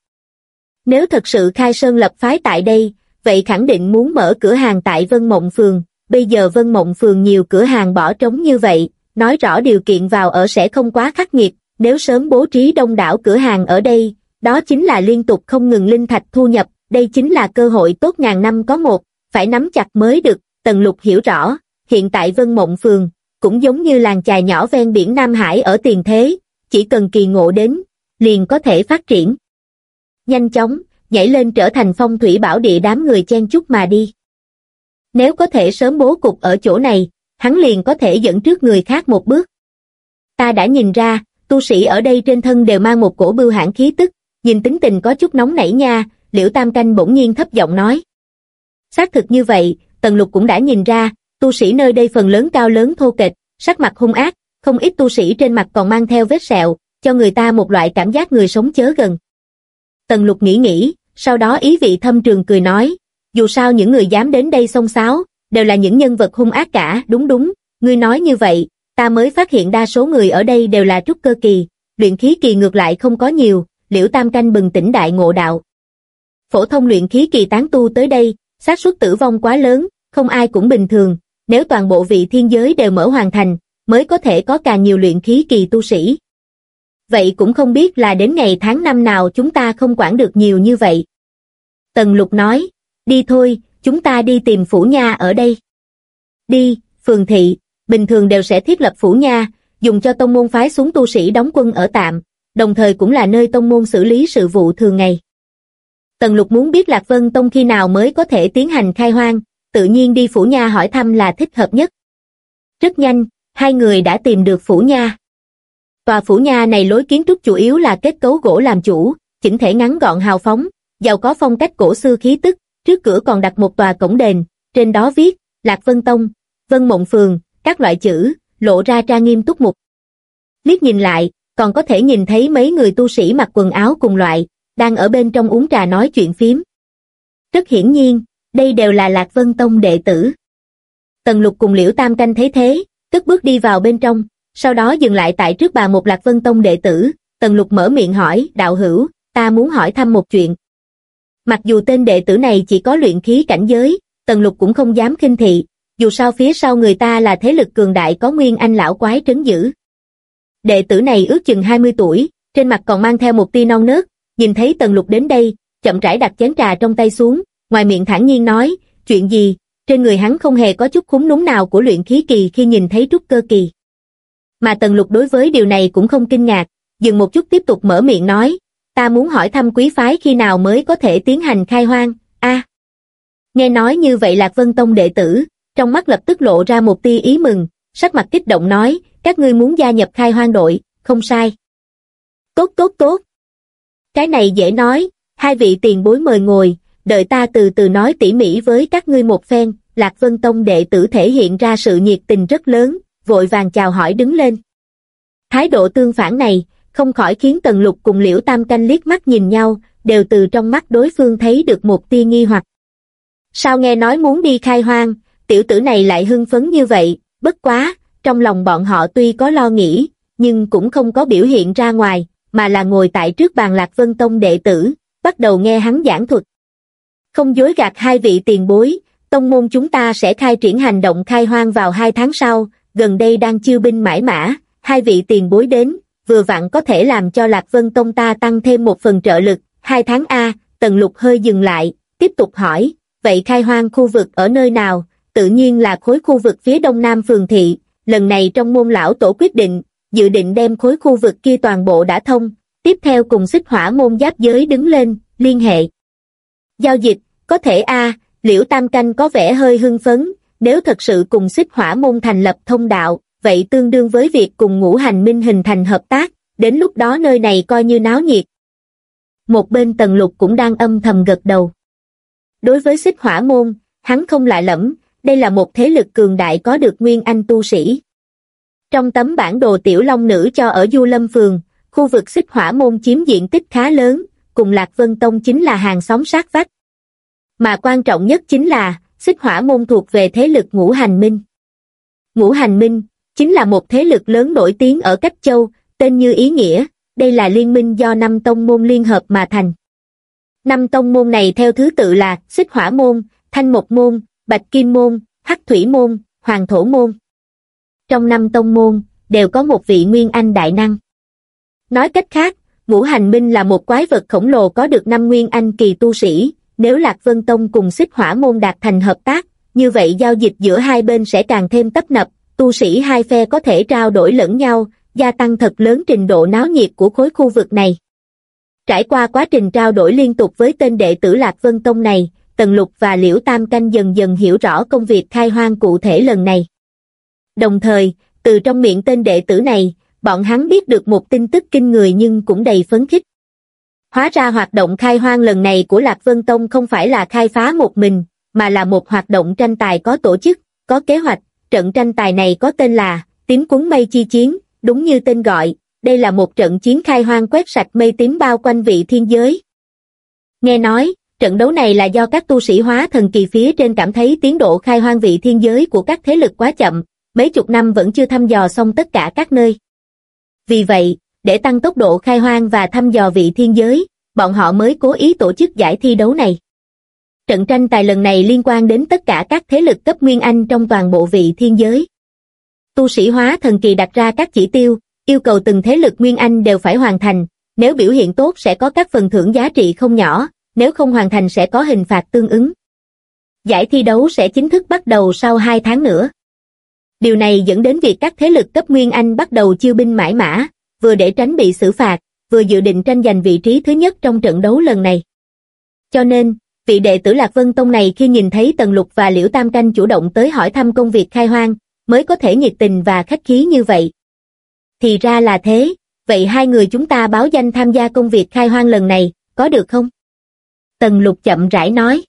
Nếu thật sự khai sơn lập phái tại đây, vậy khẳng định muốn mở cửa hàng tại Vân Mộng Phường, bây giờ Vân Mộng Phường nhiều cửa hàng bỏ trống như vậy, nói rõ điều kiện vào ở sẽ không quá khắc nghiệt, nếu sớm bố trí đông đảo cửa hàng ở đây, đó chính là liên tục không ngừng linh thạch thu nhập, đây chính là cơ hội tốt ngàn năm có một, phải nắm chặt mới được, Tần Lục hiểu rõ, hiện tại Vân Mộng Phường, cũng giống như làng chài nhỏ ven biển Nam Hải ở tiền thế, chỉ cần kỳ ngộ đến, liền có thể phát triển. Nhanh chóng, nhảy lên trở thành phong thủy bảo địa đám người chen chúc mà đi. Nếu có thể sớm bố cục ở chỗ này, hắn liền có thể dẫn trước người khác một bước. Ta đã nhìn ra, tu sĩ ở đây trên thân đều mang một cổ bưu hãn khí tức, nhìn tính tình có chút nóng nảy nha, liễu tam canh bỗng nhiên thấp giọng nói. Xác thực như vậy, Tần Lục cũng đã nhìn ra, tu sĩ nơi đây phần lớn cao lớn thô kệch, sắc mặt hung ác, không ít tu sĩ trên mặt còn mang theo vết sẹo, cho người ta một loại cảm giác người sống chớ gần. Tần Lục nghĩ nghĩ, sau đó ý vị thâm trường cười nói, dù sao những người dám đến đây xông xáo, đều là những nhân vật hung ác cả, đúng đúng, ngươi nói như vậy, ta mới phát hiện đa số người ở đây đều là trúc cơ kỳ, luyện khí kỳ ngược lại không có nhiều, liễu tam canh bừng tỉnh đại ngộ đạo. Phổ thông luyện khí kỳ tán tu tới đây, xác suất tử vong quá lớn, không ai cũng bình thường, nếu toàn bộ vị thiên giới đều mở hoàn thành, mới có thể có càng nhiều luyện khí kỳ tu sĩ. Vậy cũng không biết là đến ngày tháng năm nào chúng ta không quản được nhiều như vậy. Tần lục nói, đi thôi, chúng ta đi tìm phủ nha ở đây. Đi, phường thị, bình thường đều sẽ thiết lập phủ nha, dùng cho tông môn phái xuống tu sĩ đóng quân ở tạm, đồng thời cũng là nơi tông môn xử lý sự vụ thường ngày. Tần lục muốn biết Lạc Vân Tông khi nào mới có thể tiến hành khai hoang, tự nhiên đi phủ nha hỏi thăm là thích hợp nhất. Rất nhanh, hai người đã tìm được phủ nha. Tòa phủ nha này lối kiến trúc chủ yếu là kết cấu gỗ làm chủ, chỉnh thể ngắn gọn hào phóng, giàu có phong cách cổ xưa khí tức, trước cửa còn đặt một tòa cổng đền, trên đó viết, Lạc Vân Tông, Vân Mộng Phường, các loại chữ, lộ ra tra nghiêm túc mục. Liếc nhìn lại, còn có thể nhìn thấy mấy người tu sĩ mặc quần áo cùng loại, đang ở bên trong uống trà nói chuyện phím. Rất hiển nhiên, đây đều là Lạc Vân Tông đệ tử. Tần lục cùng Liễu Tam Canh thấy thế, tức bước đi vào bên trong, sau đó dừng lại tại trước bà một Lạc Vân Tông đệ tử, Tần lục mở miệng hỏi, đạo hữu, ta muốn hỏi thăm một chuyện. Mặc dù tên đệ tử này chỉ có luyện khí cảnh giới, Tần lục cũng không dám khinh thị, dù sao phía sau người ta là thế lực cường đại có nguyên anh lão quái trấn giữ. Đệ tử này ước chừng 20 tuổi, trên mặt còn mang theo một tia non nớt, nhìn thấy Tần Lục đến đây, chậm rãi đặt chén trà trong tay xuống, ngoài miệng thản nhiên nói, chuyện gì, trên người hắn không hề có chút khúng núng nào của luyện khí kỳ khi nhìn thấy trúc cơ kỳ. Mà Tần Lục đối với điều này cũng không kinh ngạc, dừng một chút tiếp tục mở miệng nói, ta muốn hỏi thăm quý phái khi nào mới có thể tiến hành khai hoang, a Nghe nói như vậy Lạc Vân Tông đệ tử, trong mắt lập tức lộ ra một tia ý mừng, sắc mặt kích động nói, các ngươi muốn gia nhập khai hoang đội, không sai. Tốt tốt tốt. Cái này dễ nói, hai vị tiền bối mời ngồi, đợi ta từ từ nói tỉ mỉ với các ngươi một phen, Lạc Vân Tông đệ tử thể hiện ra sự nhiệt tình rất lớn, vội vàng chào hỏi đứng lên. Thái độ tương phản này, không khỏi khiến Tần Lục cùng Liễu Tam Canh liếc mắt nhìn nhau, đều từ trong mắt đối phương thấy được một tia nghi hoặc. Sao nghe nói muốn đi khai hoang, tiểu tử này lại hưng phấn như vậy, bất quá, trong lòng bọn họ tuy có lo nghĩ, nhưng cũng không có biểu hiện ra ngoài, mà là ngồi tại trước bàn Lạc Vân Tông đệ tử, bắt đầu nghe hắn giảng thuật. Không dối gạt hai vị tiền bối, tông môn chúng ta sẽ khai triển hành động khai hoang vào hai tháng sau, gần đây đang chiêu binh mãi mã, hai vị tiền bối đến, vừa vặn có thể làm cho Lạc Vân Tông ta tăng thêm một phần trợ lực, hai tháng A, Tần Lục hơi dừng lại, tiếp tục hỏi, vậy khai hoang khu vực ở nơi nào, tự nhiên là khối khu vực phía đông nam phường thị, lần này trong môn lão tổ quyết định, dự định đem khối khu vực kia toàn bộ đã thông, tiếp theo cùng xích hỏa môn giáp giới đứng lên, liên hệ. Giao dịch, có thể a liễu tam canh có vẻ hơi hưng phấn, nếu thật sự cùng xích hỏa môn thành lập thông đạo, vậy tương đương với việc cùng ngũ hành minh hình thành hợp tác, đến lúc đó nơi này coi như náo nhiệt. Một bên tần lục cũng đang âm thầm gật đầu. Đối với xích hỏa môn, hắn không lạ lẫm, đây là một thế lực cường đại có được nguyên anh tu sĩ. Trong tấm bản đồ tiểu long nữ cho ở Du Lâm Phường, khu vực xích hỏa môn chiếm diện tích khá lớn, cùng Lạc Vân Tông chính là hàng xóm sát vách. Mà quan trọng nhất chính là, xích hỏa môn thuộc về thế lực ngũ hành minh. Ngũ hành minh, chính là một thế lực lớn nổi tiếng ở Cách Châu, tên như ý nghĩa, đây là liên minh do năm tông môn liên hợp mà thành. Năm tông môn này theo thứ tự là xích hỏa môn, thanh một môn, bạch kim môn, hắc thủy môn, hoàng thổ môn. Trong năm tông môn, đều có một vị nguyên anh đại năng. Nói cách khác, ngũ hành minh là một quái vật khổng lồ có được năm nguyên anh kỳ tu sĩ, nếu Lạc Vân Tông cùng xích hỏa môn đạt thành hợp tác, như vậy giao dịch giữa hai bên sẽ càng thêm tấp nập, tu sĩ hai phe có thể trao đổi lẫn nhau, gia tăng thật lớn trình độ náo nhiệt của khối khu vực này. Trải qua quá trình trao đổi liên tục với tên đệ tử Lạc Vân Tông này, Tần Lục và Liễu Tam Canh dần dần hiểu rõ công việc khai hoang cụ thể lần này. Đồng thời, từ trong miệng tên đệ tử này, bọn hắn biết được một tin tức kinh người nhưng cũng đầy phấn khích. Hóa ra hoạt động khai hoang lần này của Lạc Vân Tông không phải là khai phá một mình, mà là một hoạt động tranh tài có tổ chức, có kế hoạch, trận tranh tài này có tên là Tím Cuốn Mây Chi Chiến, đúng như tên gọi, đây là một trận chiến khai hoang quét sạch mây tím bao quanh vị thiên giới. Nghe nói, trận đấu này là do các tu sĩ hóa thần kỳ phía trên cảm thấy tiến độ khai hoang vị thiên giới của các thế lực quá chậm, mấy chục năm vẫn chưa thăm dò xong tất cả các nơi. Vì vậy, để tăng tốc độ khai hoang và thăm dò vị thiên giới, bọn họ mới cố ý tổ chức giải thi đấu này. Trận tranh tài lần này liên quan đến tất cả các thế lực cấp Nguyên Anh trong toàn bộ vị thiên giới. Tu sĩ hóa thần kỳ đặt ra các chỉ tiêu, yêu cầu từng thế lực Nguyên Anh đều phải hoàn thành, nếu biểu hiện tốt sẽ có các phần thưởng giá trị không nhỏ, nếu không hoàn thành sẽ có hình phạt tương ứng. Giải thi đấu sẽ chính thức bắt đầu sau 2 tháng nữa. Điều này dẫn đến việc các thế lực cấp Nguyên Anh bắt đầu chiêu binh mãi mã, vừa để tránh bị xử phạt, vừa dự định tranh giành vị trí thứ nhất trong trận đấu lần này. Cho nên, vị đệ tử Lạc Vân Tông này khi nhìn thấy Tần Lục và Liễu Tam Canh chủ động tới hỏi thăm công việc khai hoang, mới có thể nhiệt tình và khách khí như vậy. Thì ra là thế, vậy hai người chúng ta báo danh tham gia công việc khai hoang lần này, có được không? Tần Lục chậm rãi nói.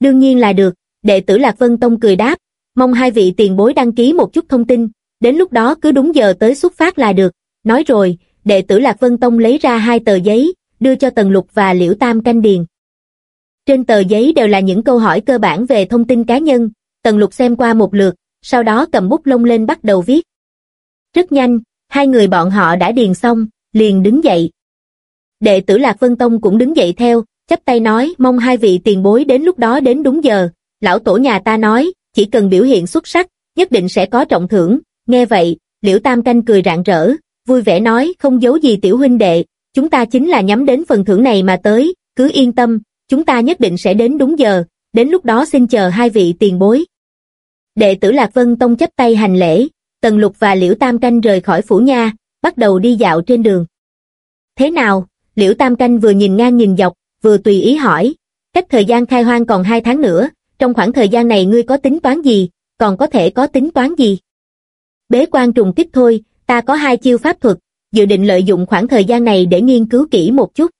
Đương nhiên là được, đệ tử Lạc Vân Tông cười đáp, mong hai vị tiền bối đăng ký một chút thông tin, đến lúc đó cứ đúng giờ tới xuất phát là được. Nói rồi, đệ tử Lạc Vân Tông lấy ra hai tờ giấy, đưa cho Tần Lục và Liễu Tam canh điền. Trên tờ giấy đều là những câu hỏi cơ bản về thông tin cá nhân, Tần Lục xem qua một lượt, sau đó cầm bút lông lên bắt đầu viết. Rất nhanh, hai người bọn họ đã điền xong, liền đứng dậy. Đệ tử Lạc Vân Tông cũng đứng dậy theo, chắp tay nói mong hai vị tiền bối đến lúc đó đến đúng giờ, lão tổ nhà ta nói, chỉ cần biểu hiện xuất sắc, nhất định sẽ có trọng thưởng, nghe vậy, liễu tam canh cười rạng rỡ, vui vẻ nói không giấu gì tiểu huynh đệ, chúng ta chính là nhắm đến phần thưởng này mà tới, cứ yên tâm, chúng ta nhất định sẽ đến đúng giờ, đến lúc đó xin chờ hai vị tiền bối. Đệ tử Lạc Vân Tông chấp tay hành lễ, Tần Lục và Liễu Tam Canh rời khỏi phủ nha, bắt đầu đi dạo trên đường. Thế nào? Liễu Tam Canh vừa nhìn ngang nhìn dọc, vừa tùy ý hỏi, cách thời gian khai hoang còn hai tháng nữa, trong khoảng thời gian này ngươi có tính toán gì, còn có thể có tính toán gì? Bế quan trùng kích thôi, ta có hai chiêu pháp thuật, dự định lợi dụng khoảng thời gian này để nghiên cứu kỹ một chút.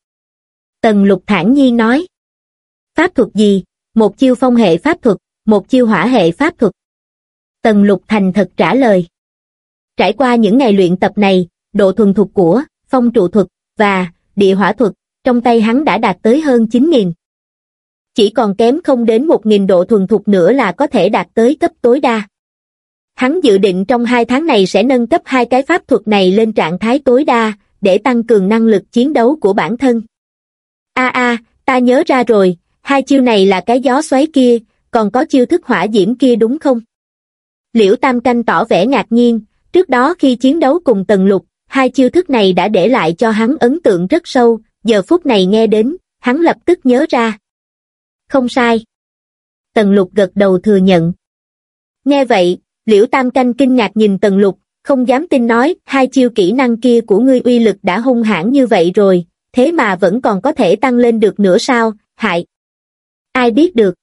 Tần lục thản nhiên nói. Pháp thuật gì? Một chiêu phong hệ pháp thuật, một chiêu hỏa hệ pháp thuật. Tần lục thành thật trả lời. Trải qua những ngày luyện tập này, độ thuần thục của phong trụ thuật và địa hỏa thuật, trong tay hắn đã đạt tới hơn 9.000. Chỉ còn kém không đến 1.000 độ thuần thục nữa là có thể đạt tới cấp tối đa. Hắn dự định trong hai tháng này sẽ nâng cấp hai cái pháp thuật này lên trạng thái tối đa, để tăng cường năng lực chiến đấu của bản thân. A a, ta nhớ ra rồi, hai chiêu này là cái gió xoáy kia, còn có chiêu thức hỏa diễm kia đúng không? Liễu Tam Canh tỏ vẻ ngạc nhiên, trước đó khi chiến đấu cùng Tần Lục, hai chiêu thức này đã để lại cho hắn ấn tượng rất sâu, giờ phút này nghe đến, hắn lập tức nhớ ra. Không sai. Tần Lục gật đầu thừa nhận. Nghe vậy, Liễu Tam Canh kinh ngạc nhìn Tần Lục, không dám tin nói, hai chiêu kỹ năng kia của ngươi uy lực đã hung hãn như vậy rồi, thế mà vẫn còn có thể tăng lên được nữa sao, hại. Ai biết được.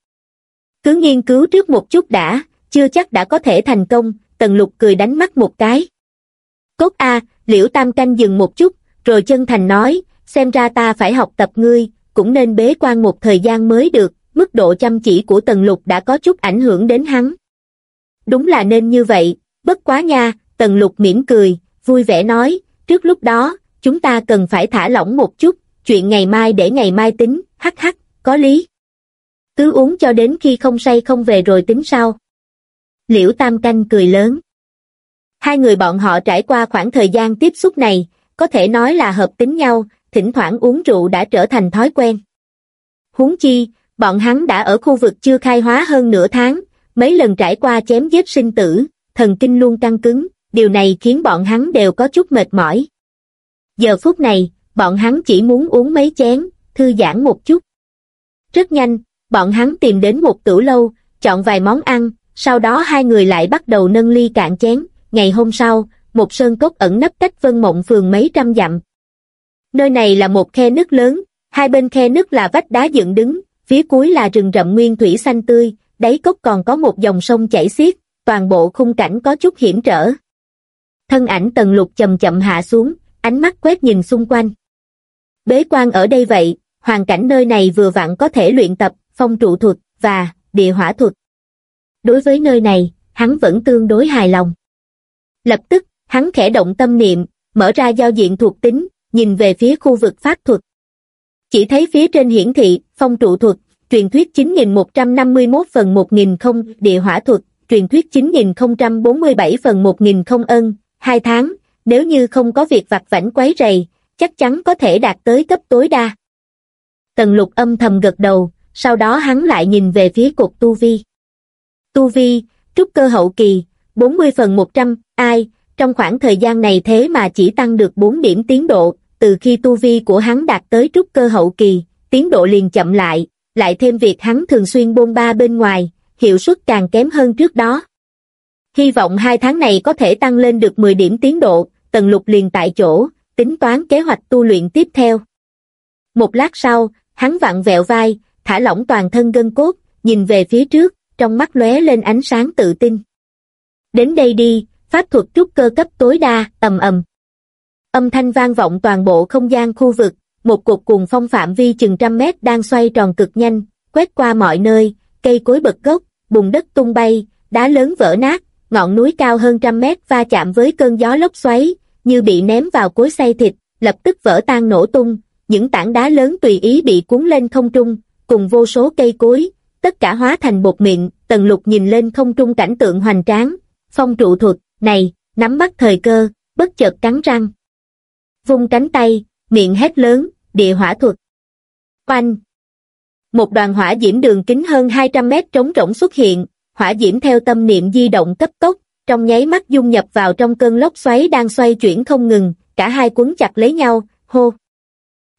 Cứ nghiên cứu trước một chút đã, chưa chắc đã có thể thành công, Tần Lục cười đánh mắt một cái. Cốt A, Liễu Tam Canh dừng một chút, rồi chân thành nói, xem ra ta phải học tập ngươi, cũng nên bế quan một thời gian mới được, mức độ chăm chỉ của Tần Lục đã có chút ảnh hưởng đến hắn. Đúng là nên như vậy, bất quá nha, Tần Lục mỉm cười, vui vẻ nói, trước lúc đó, chúng ta cần phải thả lỏng một chút, chuyện ngày mai để ngày mai tính, hắc hắc, có lý. Cứ uống cho đến khi không say không về rồi tính sau. Liễu Tam Canh cười lớn. Hai người bọn họ trải qua khoảng thời gian tiếp xúc này, có thể nói là hợp tính nhau, thỉnh thoảng uống rượu đã trở thành thói quen. Huống chi, bọn hắn đã ở khu vực chưa khai hóa hơn nửa tháng, mấy lần trải qua chém giết sinh tử, thần kinh luôn căng cứng, điều này khiến bọn hắn đều có chút mệt mỏi. Giờ phút này, bọn hắn chỉ muốn uống mấy chén, thư giãn một chút. Rất nhanh, bọn hắn tìm đến một tửu lâu, chọn vài món ăn, sau đó hai người lại bắt đầu nâng ly cạn chén, ngày hôm sau, một sơn cốc ẩn nấp cách vân mộng phường mấy trăm dặm. Nơi này là một khe nước lớn, hai bên khe nước là vách đá dựng đứng, phía cuối là rừng rậm nguyên thủy xanh tươi, đáy cốc còn có một dòng sông chảy xiết, toàn bộ khung cảnh có chút hiểm trở. Thân ảnh tần lục chậm chậm hạ xuống, ánh mắt quét nhìn xung quanh. Bế quan ở đây vậy, hoàn cảnh nơi này vừa vặn có thể luyện tập phong trụ thuật và địa hỏa thuật. Đối với nơi này, hắn vẫn tương đối hài lòng. Lập tức, hắn khẽ động tâm niệm, mở ra giao diện thuộc tính, nhìn về phía khu vực pháp thuật. Chỉ thấy phía trên hiển thị, phong trụ thuật, truyền thuyết 9151 phần 1000 không, địa hỏa thuật, truyền thuyết 9047 phần 1000 không ân, hai tháng, nếu như không có việc vặt vảnh quấy rầy, chắc chắn có thể đạt tới cấp tối đa. Tần lục âm thầm gật đầu, sau đó hắn lại nhìn về phía cục tu vi. Tu vi, trúc cơ hậu kỳ, 40 phần 100, ai, trong khoảng thời gian này thế mà chỉ tăng được 4 điểm tiến độ, từ khi tu vi của hắn đạt tới trúc cơ hậu kỳ, tiến độ liền chậm lại, lại thêm việc hắn thường xuyên bôn ba bên ngoài, hiệu suất càng kém hơn trước đó. Hy vọng hai tháng này có thể tăng lên được 10 điểm tiến độ, tần lục liền tại chỗ, tính toán kế hoạch tu luyện tiếp theo. Một lát sau, hắn vặn vẹo vai, thả lỏng toàn thân gân cốt, nhìn về phía trước, trong mắt lóe lên ánh sáng tự tin. Đến đây đi, pháp thuật trúc cơ cấp tối đa, ầm ầm. Âm thanh vang vọng toàn bộ không gian khu vực, một cột cuồng phong phạm vi chừng trăm mét đang xoay tròn cực nhanh, quét qua mọi nơi, cây cối bật gốc, bùn đất tung bay, đá lớn vỡ nát, ngọn núi cao hơn trăm mét va chạm với cơn gió lốc xoáy, như bị ném vào cối xay thịt, lập tức vỡ tan nổ tung, những tảng đá lớn tùy ý bị cuốn lên không trung, cùng vô số cây cối, tất cả hóa thành bột miệng, tần lục nhìn lên không trung cảnh tượng hoành tráng, phong trụ thuật, này, nắm bắt thời cơ, bất chợt cắn răng. Vung cánh tay, miệng hét lớn, địa hỏa thuật. Oanh! Một đoàn hỏa diễm đường kính hơn 200 mét trống rỗng xuất hiện, hỏa diễm theo tâm niệm di động cấp tốc, trong nháy mắt dung nhập vào trong cơn lốc xoáy đang xoay chuyển không ngừng, cả hai cuốn chặt lấy nhau, hô.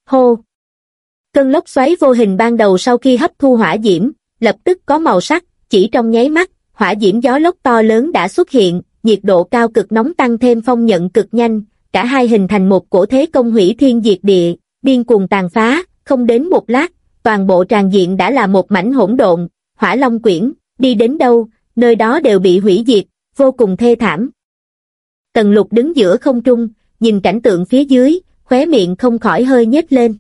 Hô. Cơn lốc xoáy vô hình ban đầu sau khi hấp thu hỏa diễm, lập tức có màu sắc, chỉ trong nháy mắt, hỏa diễm gió lốc to lớn đã xuất hiện, nhiệt độ cao cực nóng tăng thêm phong nhận cực nhanh, cả hai hình thành một cổ thế công hủy thiên diệt địa, điên cuồng tàn phá, không đến một lát, toàn bộ tràn diện đã là một mảnh hỗn độn, hỏa long quyển, đi đến đâu, nơi đó đều bị hủy diệt, vô cùng thê thảm. Tần lục đứng giữa không trung, nhìn cảnh tượng phía dưới, khóe miệng không khỏi hơi nhếch lên.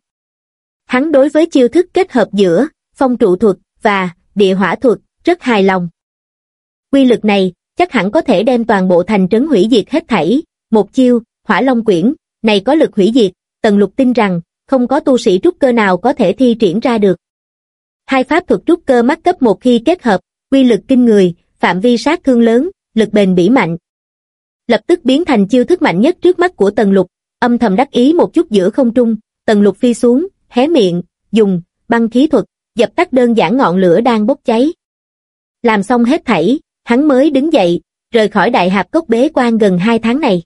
Hắn đối với chiêu thức kết hợp giữa phong trụ thuật và địa hỏa thuật rất hài lòng. Quy lực này chắc hẳn có thể đem toàn bộ thành trấn hủy diệt hết thảy, một chiêu, hỏa long quyển, này có lực hủy diệt, tần lục tin rằng không có tu sĩ trúc cơ nào có thể thi triển ra được. Hai pháp thuật trúc cơ mắt cấp một khi kết hợp, quy lực kinh người, phạm vi sát thương lớn, lực bền bỉ mạnh. Lập tức biến thành chiêu thức mạnh nhất trước mắt của tần lục, âm thầm đắc ý một chút giữa không trung, tần lục phi xuống, hé miệng, dùng, băng khí thuật, dập tắt đơn giản ngọn lửa đang bốc cháy. Làm xong hết thảy, hắn mới đứng dậy, rời khỏi đại hạp cốc bế quan gần hai tháng này.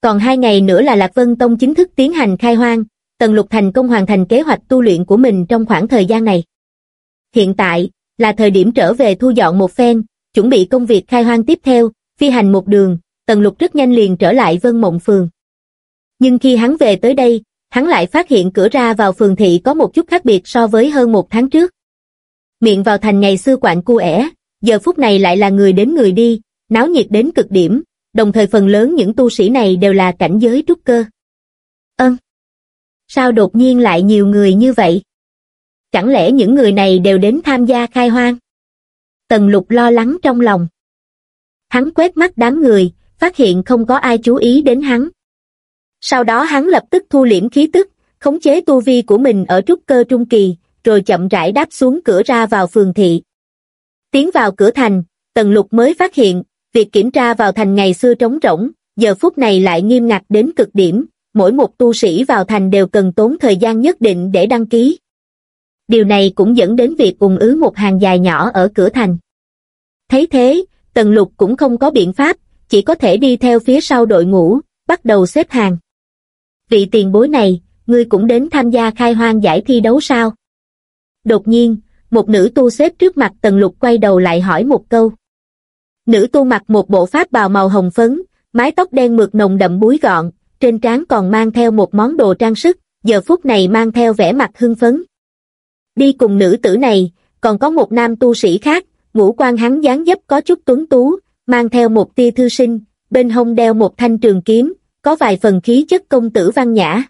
Còn hai ngày nữa là Lạc Vân Tông chính thức tiến hành khai hoang, Tần Lục thành công hoàn thành kế hoạch tu luyện của mình trong khoảng thời gian này. Hiện tại, là thời điểm trở về thu dọn một phen, chuẩn bị công việc khai hoang tiếp theo, phi hành một đường, Tần Lục rất nhanh liền trở lại Vân Mộng Phường. Nhưng khi hắn về tới đây, hắn lại phát hiện cửa ra vào phường thị có một chút khác biệt so với hơn một tháng trước. Miệng vào thành ngày xưa quạnh cu ẻ, giờ phút này lại là người đến người đi, náo nhiệt đến cực điểm, đồng thời phần lớn những tu sĩ này đều là cảnh giới trúc cơ. Ơn! Sao đột nhiên lại nhiều người như vậy? Chẳng lẽ những người này đều đến tham gia khai hoang? Tần lục lo lắng trong lòng. Hắn quét mắt đám người, phát hiện không có ai chú ý đến hắn. Sau đó hắn lập tức thu liễm khí tức, khống chế tu vi của mình ở trúc cơ trung kỳ, rồi chậm rãi đáp xuống cửa ra vào phường thị. Tiến vào cửa thành, Tần Lục mới phát hiện, việc kiểm tra vào thành ngày xưa trống rỗng, giờ phút này lại nghiêm ngặt đến cực điểm, mỗi một tu sĩ vào thành đều cần tốn thời gian nhất định để đăng ký. Điều này cũng dẫn đến việc ủng ứ một hàng dài nhỏ ở cửa thành. Thấy thế, Tần Lục cũng không có biện pháp, chỉ có thể đi theo phía sau đội ngũ, bắt đầu xếp hàng. Vị tiền bối này, ngươi cũng đến tham gia khai hoang giải thi đấu sao? Đột nhiên, một nữ tu xếp trước mặt Tần Lục quay đầu lại hỏi một câu. Nữ tu mặc một bộ pháp bào màu hồng phấn, mái tóc đen mượt nồng đậm búi gọn, trên trán còn mang theo một món đồ trang sức, giờ phút này mang theo vẻ mặt hưng phấn. Đi cùng nữ tử này, còn có một nam tu sĩ khác, ngũ quan hắn dáng dấp có chút tuấn tú, mang theo một tia thư sinh, bên hông đeo một thanh trường kiếm, có vài phần khí chất công tử văn nhã.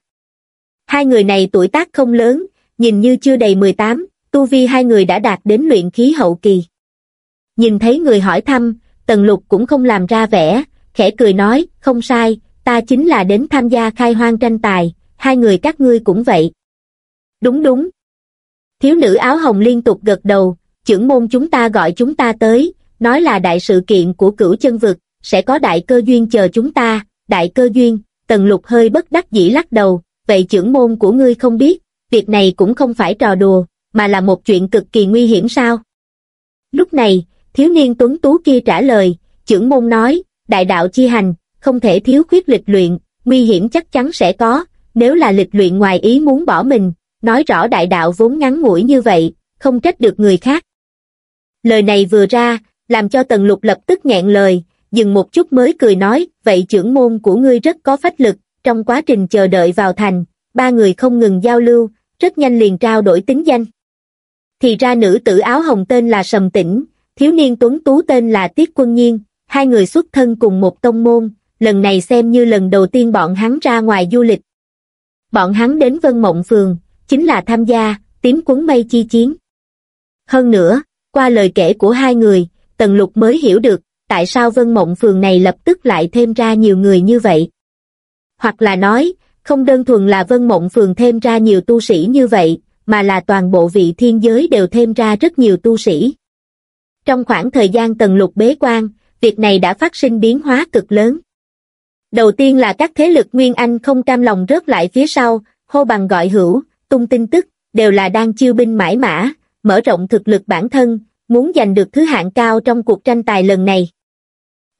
Hai người này tuổi tác không lớn, nhìn như chưa đầy 18, tu vi hai người đã đạt đến luyện khí hậu kỳ. Nhìn thấy người hỏi thăm, Tần Lục cũng không làm ra vẻ, khẽ cười nói, không sai, ta chính là đến tham gia khai hoang tranh tài, hai người các ngươi cũng vậy. Đúng đúng. Thiếu nữ áo hồng liên tục gật đầu, trưởng môn chúng ta gọi chúng ta tới, nói là đại sự kiện của cửu chân vực, sẽ có đại cơ duyên chờ chúng ta, đại cơ duyên, tần lục hơi bất đắc dĩ lắc đầu, vậy trưởng môn của ngươi không biết, việc này cũng không phải trò đùa, mà là một chuyện cực kỳ nguy hiểm sao? Lúc này, thiếu niên tuấn tú kia trả lời, trưởng môn nói, đại đạo chi hành, không thể thiếu khuyết lịch luyện, nguy hiểm chắc chắn sẽ có, nếu là lịch luyện ngoài ý muốn bỏ mình, nói rõ đại đạo vốn ngắn ngủi như vậy, không trách được người khác. Lời này vừa ra, làm cho Tần Lục lập tức nghẹn lời, dừng một chút mới cười nói, vậy trưởng môn của ngươi rất có phách lực, trong quá trình chờ đợi vào thành, ba người không ngừng giao lưu, rất nhanh liền trao đổi tính danh. Thì ra nữ tử áo hồng tên là Sầm Tĩnh, thiếu niên tuấn tú tên là Tiết Quân Nhiên, hai người xuất thân cùng một tông môn, lần này xem như lần đầu tiên bọn hắn ra ngoài du lịch. Bọn hắn đến Vân Mộng Phường, chính là tham gia, tím quấn mây chi chiến. Hơn nữa, qua lời kể của hai người, Tần Lục mới hiểu được, tại sao Vân Mộng Phường này lập tức lại thêm ra nhiều người như vậy. Hoặc là nói, Không đơn thuần là Vân Mộng Phường thêm ra nhiều tu sĩ như vậy, mà là toàn bộ vị thiên giới đều thêm ra rất nhiều tu sĩ. Trong khoảng thời gian tần lục bế quan, việc này đã phát sinh biến hóa cực lớn. Đầu tiên là các thế lực Nguyên Anh không cam lòng rớt lại phía sau, hô bằng gọi hữu, tung tin tức, đều là đang chiêu binh mãi mã, mở rộng thực lực bản thân, muốn giành được thứ hạng cao trong cuộc tranh tài lần này.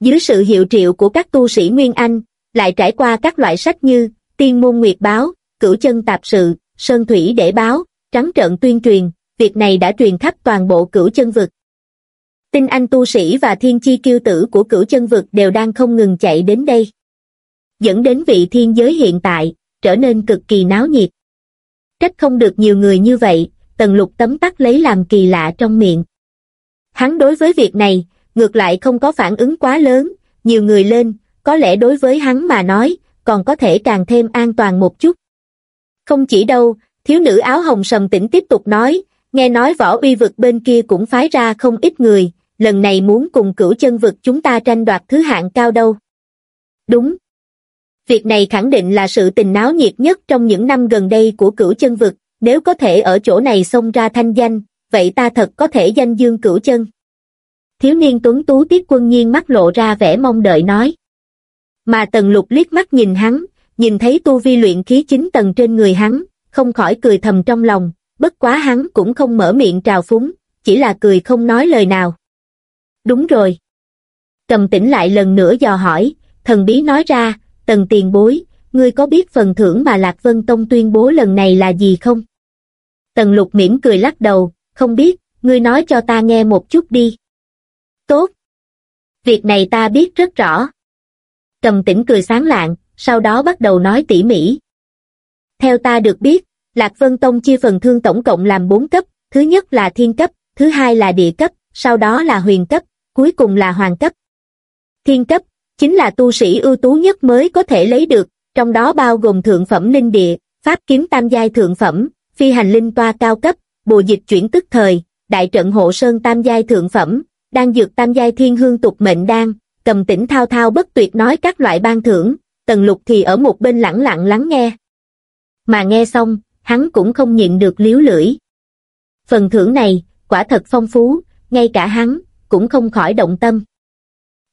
Dưới sự hiệu triệu của các tu sĩ Nguyên Anh, lại trải qua các loại sách như Tiên môn Nguyệt Báo, Cửu chân Tạp sự, Sơn Thủy để báo, trắng trợn tuyên truyền, việc này đã truyền khắp toàn bộ cửu chân vực. Tinh anh tu sĩ và thiên chi kiêu tử của cửu chân vực đều đang không ngừng chạy đến đây. Dẫn đến vị thiên giới hiện tại, trở nên cực kỳ náo nhiệt. Trách không được nhiều người như vậy, tần lục tấm tắc lấy làm kỳ lạ trong miệng. Hắn đối với việc này, ngược lại không có phản ứng quá lớn, nhiều người lên, có lẽ đối với hắn mà nói, còn có thể càng thêm an toàn một chút. Không chỉ đâu, thiếu nữ áo hồng sầm tỉnh tiếp tục nói, nghe nói võ uy vực bên kia cũng phái ra không ít người, lần này muốn cùng cửu chân vực chúng ta tranh đoạt thứ hạng cao đâu. Đúng. Việc này khẳng định là sự tình náo nhiệt nhất trong những năm gần đây của cửu chân vực, nếu có thể ở chỗ này xông ra thanh danh, vậy ta thật có thể danh dương cửu chân. Thiếu niên tuấn tú tiết quân nhiên mắt lộ ra vẻ mong đợi nói. Mà tần lục liếc mắt nhìn hắn, nhìn thấy tu vi luyện khí chính tầng trên người hắn, không khỏi cười thầm trong lòng, bất quá hắn cũng không mở miệng trào phúng, chỉ là cười không nói lời nào. Đúng rồi. Cầm tỉnh lại lần nữa dò hỏi, thần bí nói ra, tần tiền bối, ngươi có biết phần thưởng mà Lạc Vân Tông tuyên bố lần này là gì không? Tần lục mỉm cười lắc đầu, không biết, ngươi nói cho ta nghe một chút đi. Tốt. Việc này ta biết rất rõ. Cầm tỉnh cười sáng lạng, sau đó bắt đầu nói tỉ mỉ. Theo ta được biết, Lạc Vân Tông chia phần thương tổng cộng làm 4 cấp, thứ nhất là thiên cấp, thứ hai là địa cấp, sau đó là huyền cấp, cuối cùng là hoàng cấp. Thiên cấp, chính là tu sĩ ưu tú nhất mới có thể lấy được, trong đó bao gồm thượng phẩm linh địa, pháp kiếm tam giai thượng phẩm, phi hành linh toa cao cấp, bùa dịch chuyển tức thời, đại trận hộ sơn tam giai thượng phẩm, đang dược tam giai thiên hương tục mệnh đan, cầm tỉnh thao thao bất tuyệt nói các loại ban thưởng, tần lục thì ở một bên lẳng lặng lắng nghe. Mà nghe xong, hắn cũng không nhịn được liếu lưỡi. Phần thưởng này, quả thật phong phú, ngay cả hắn, cũng không khỏi động tâm.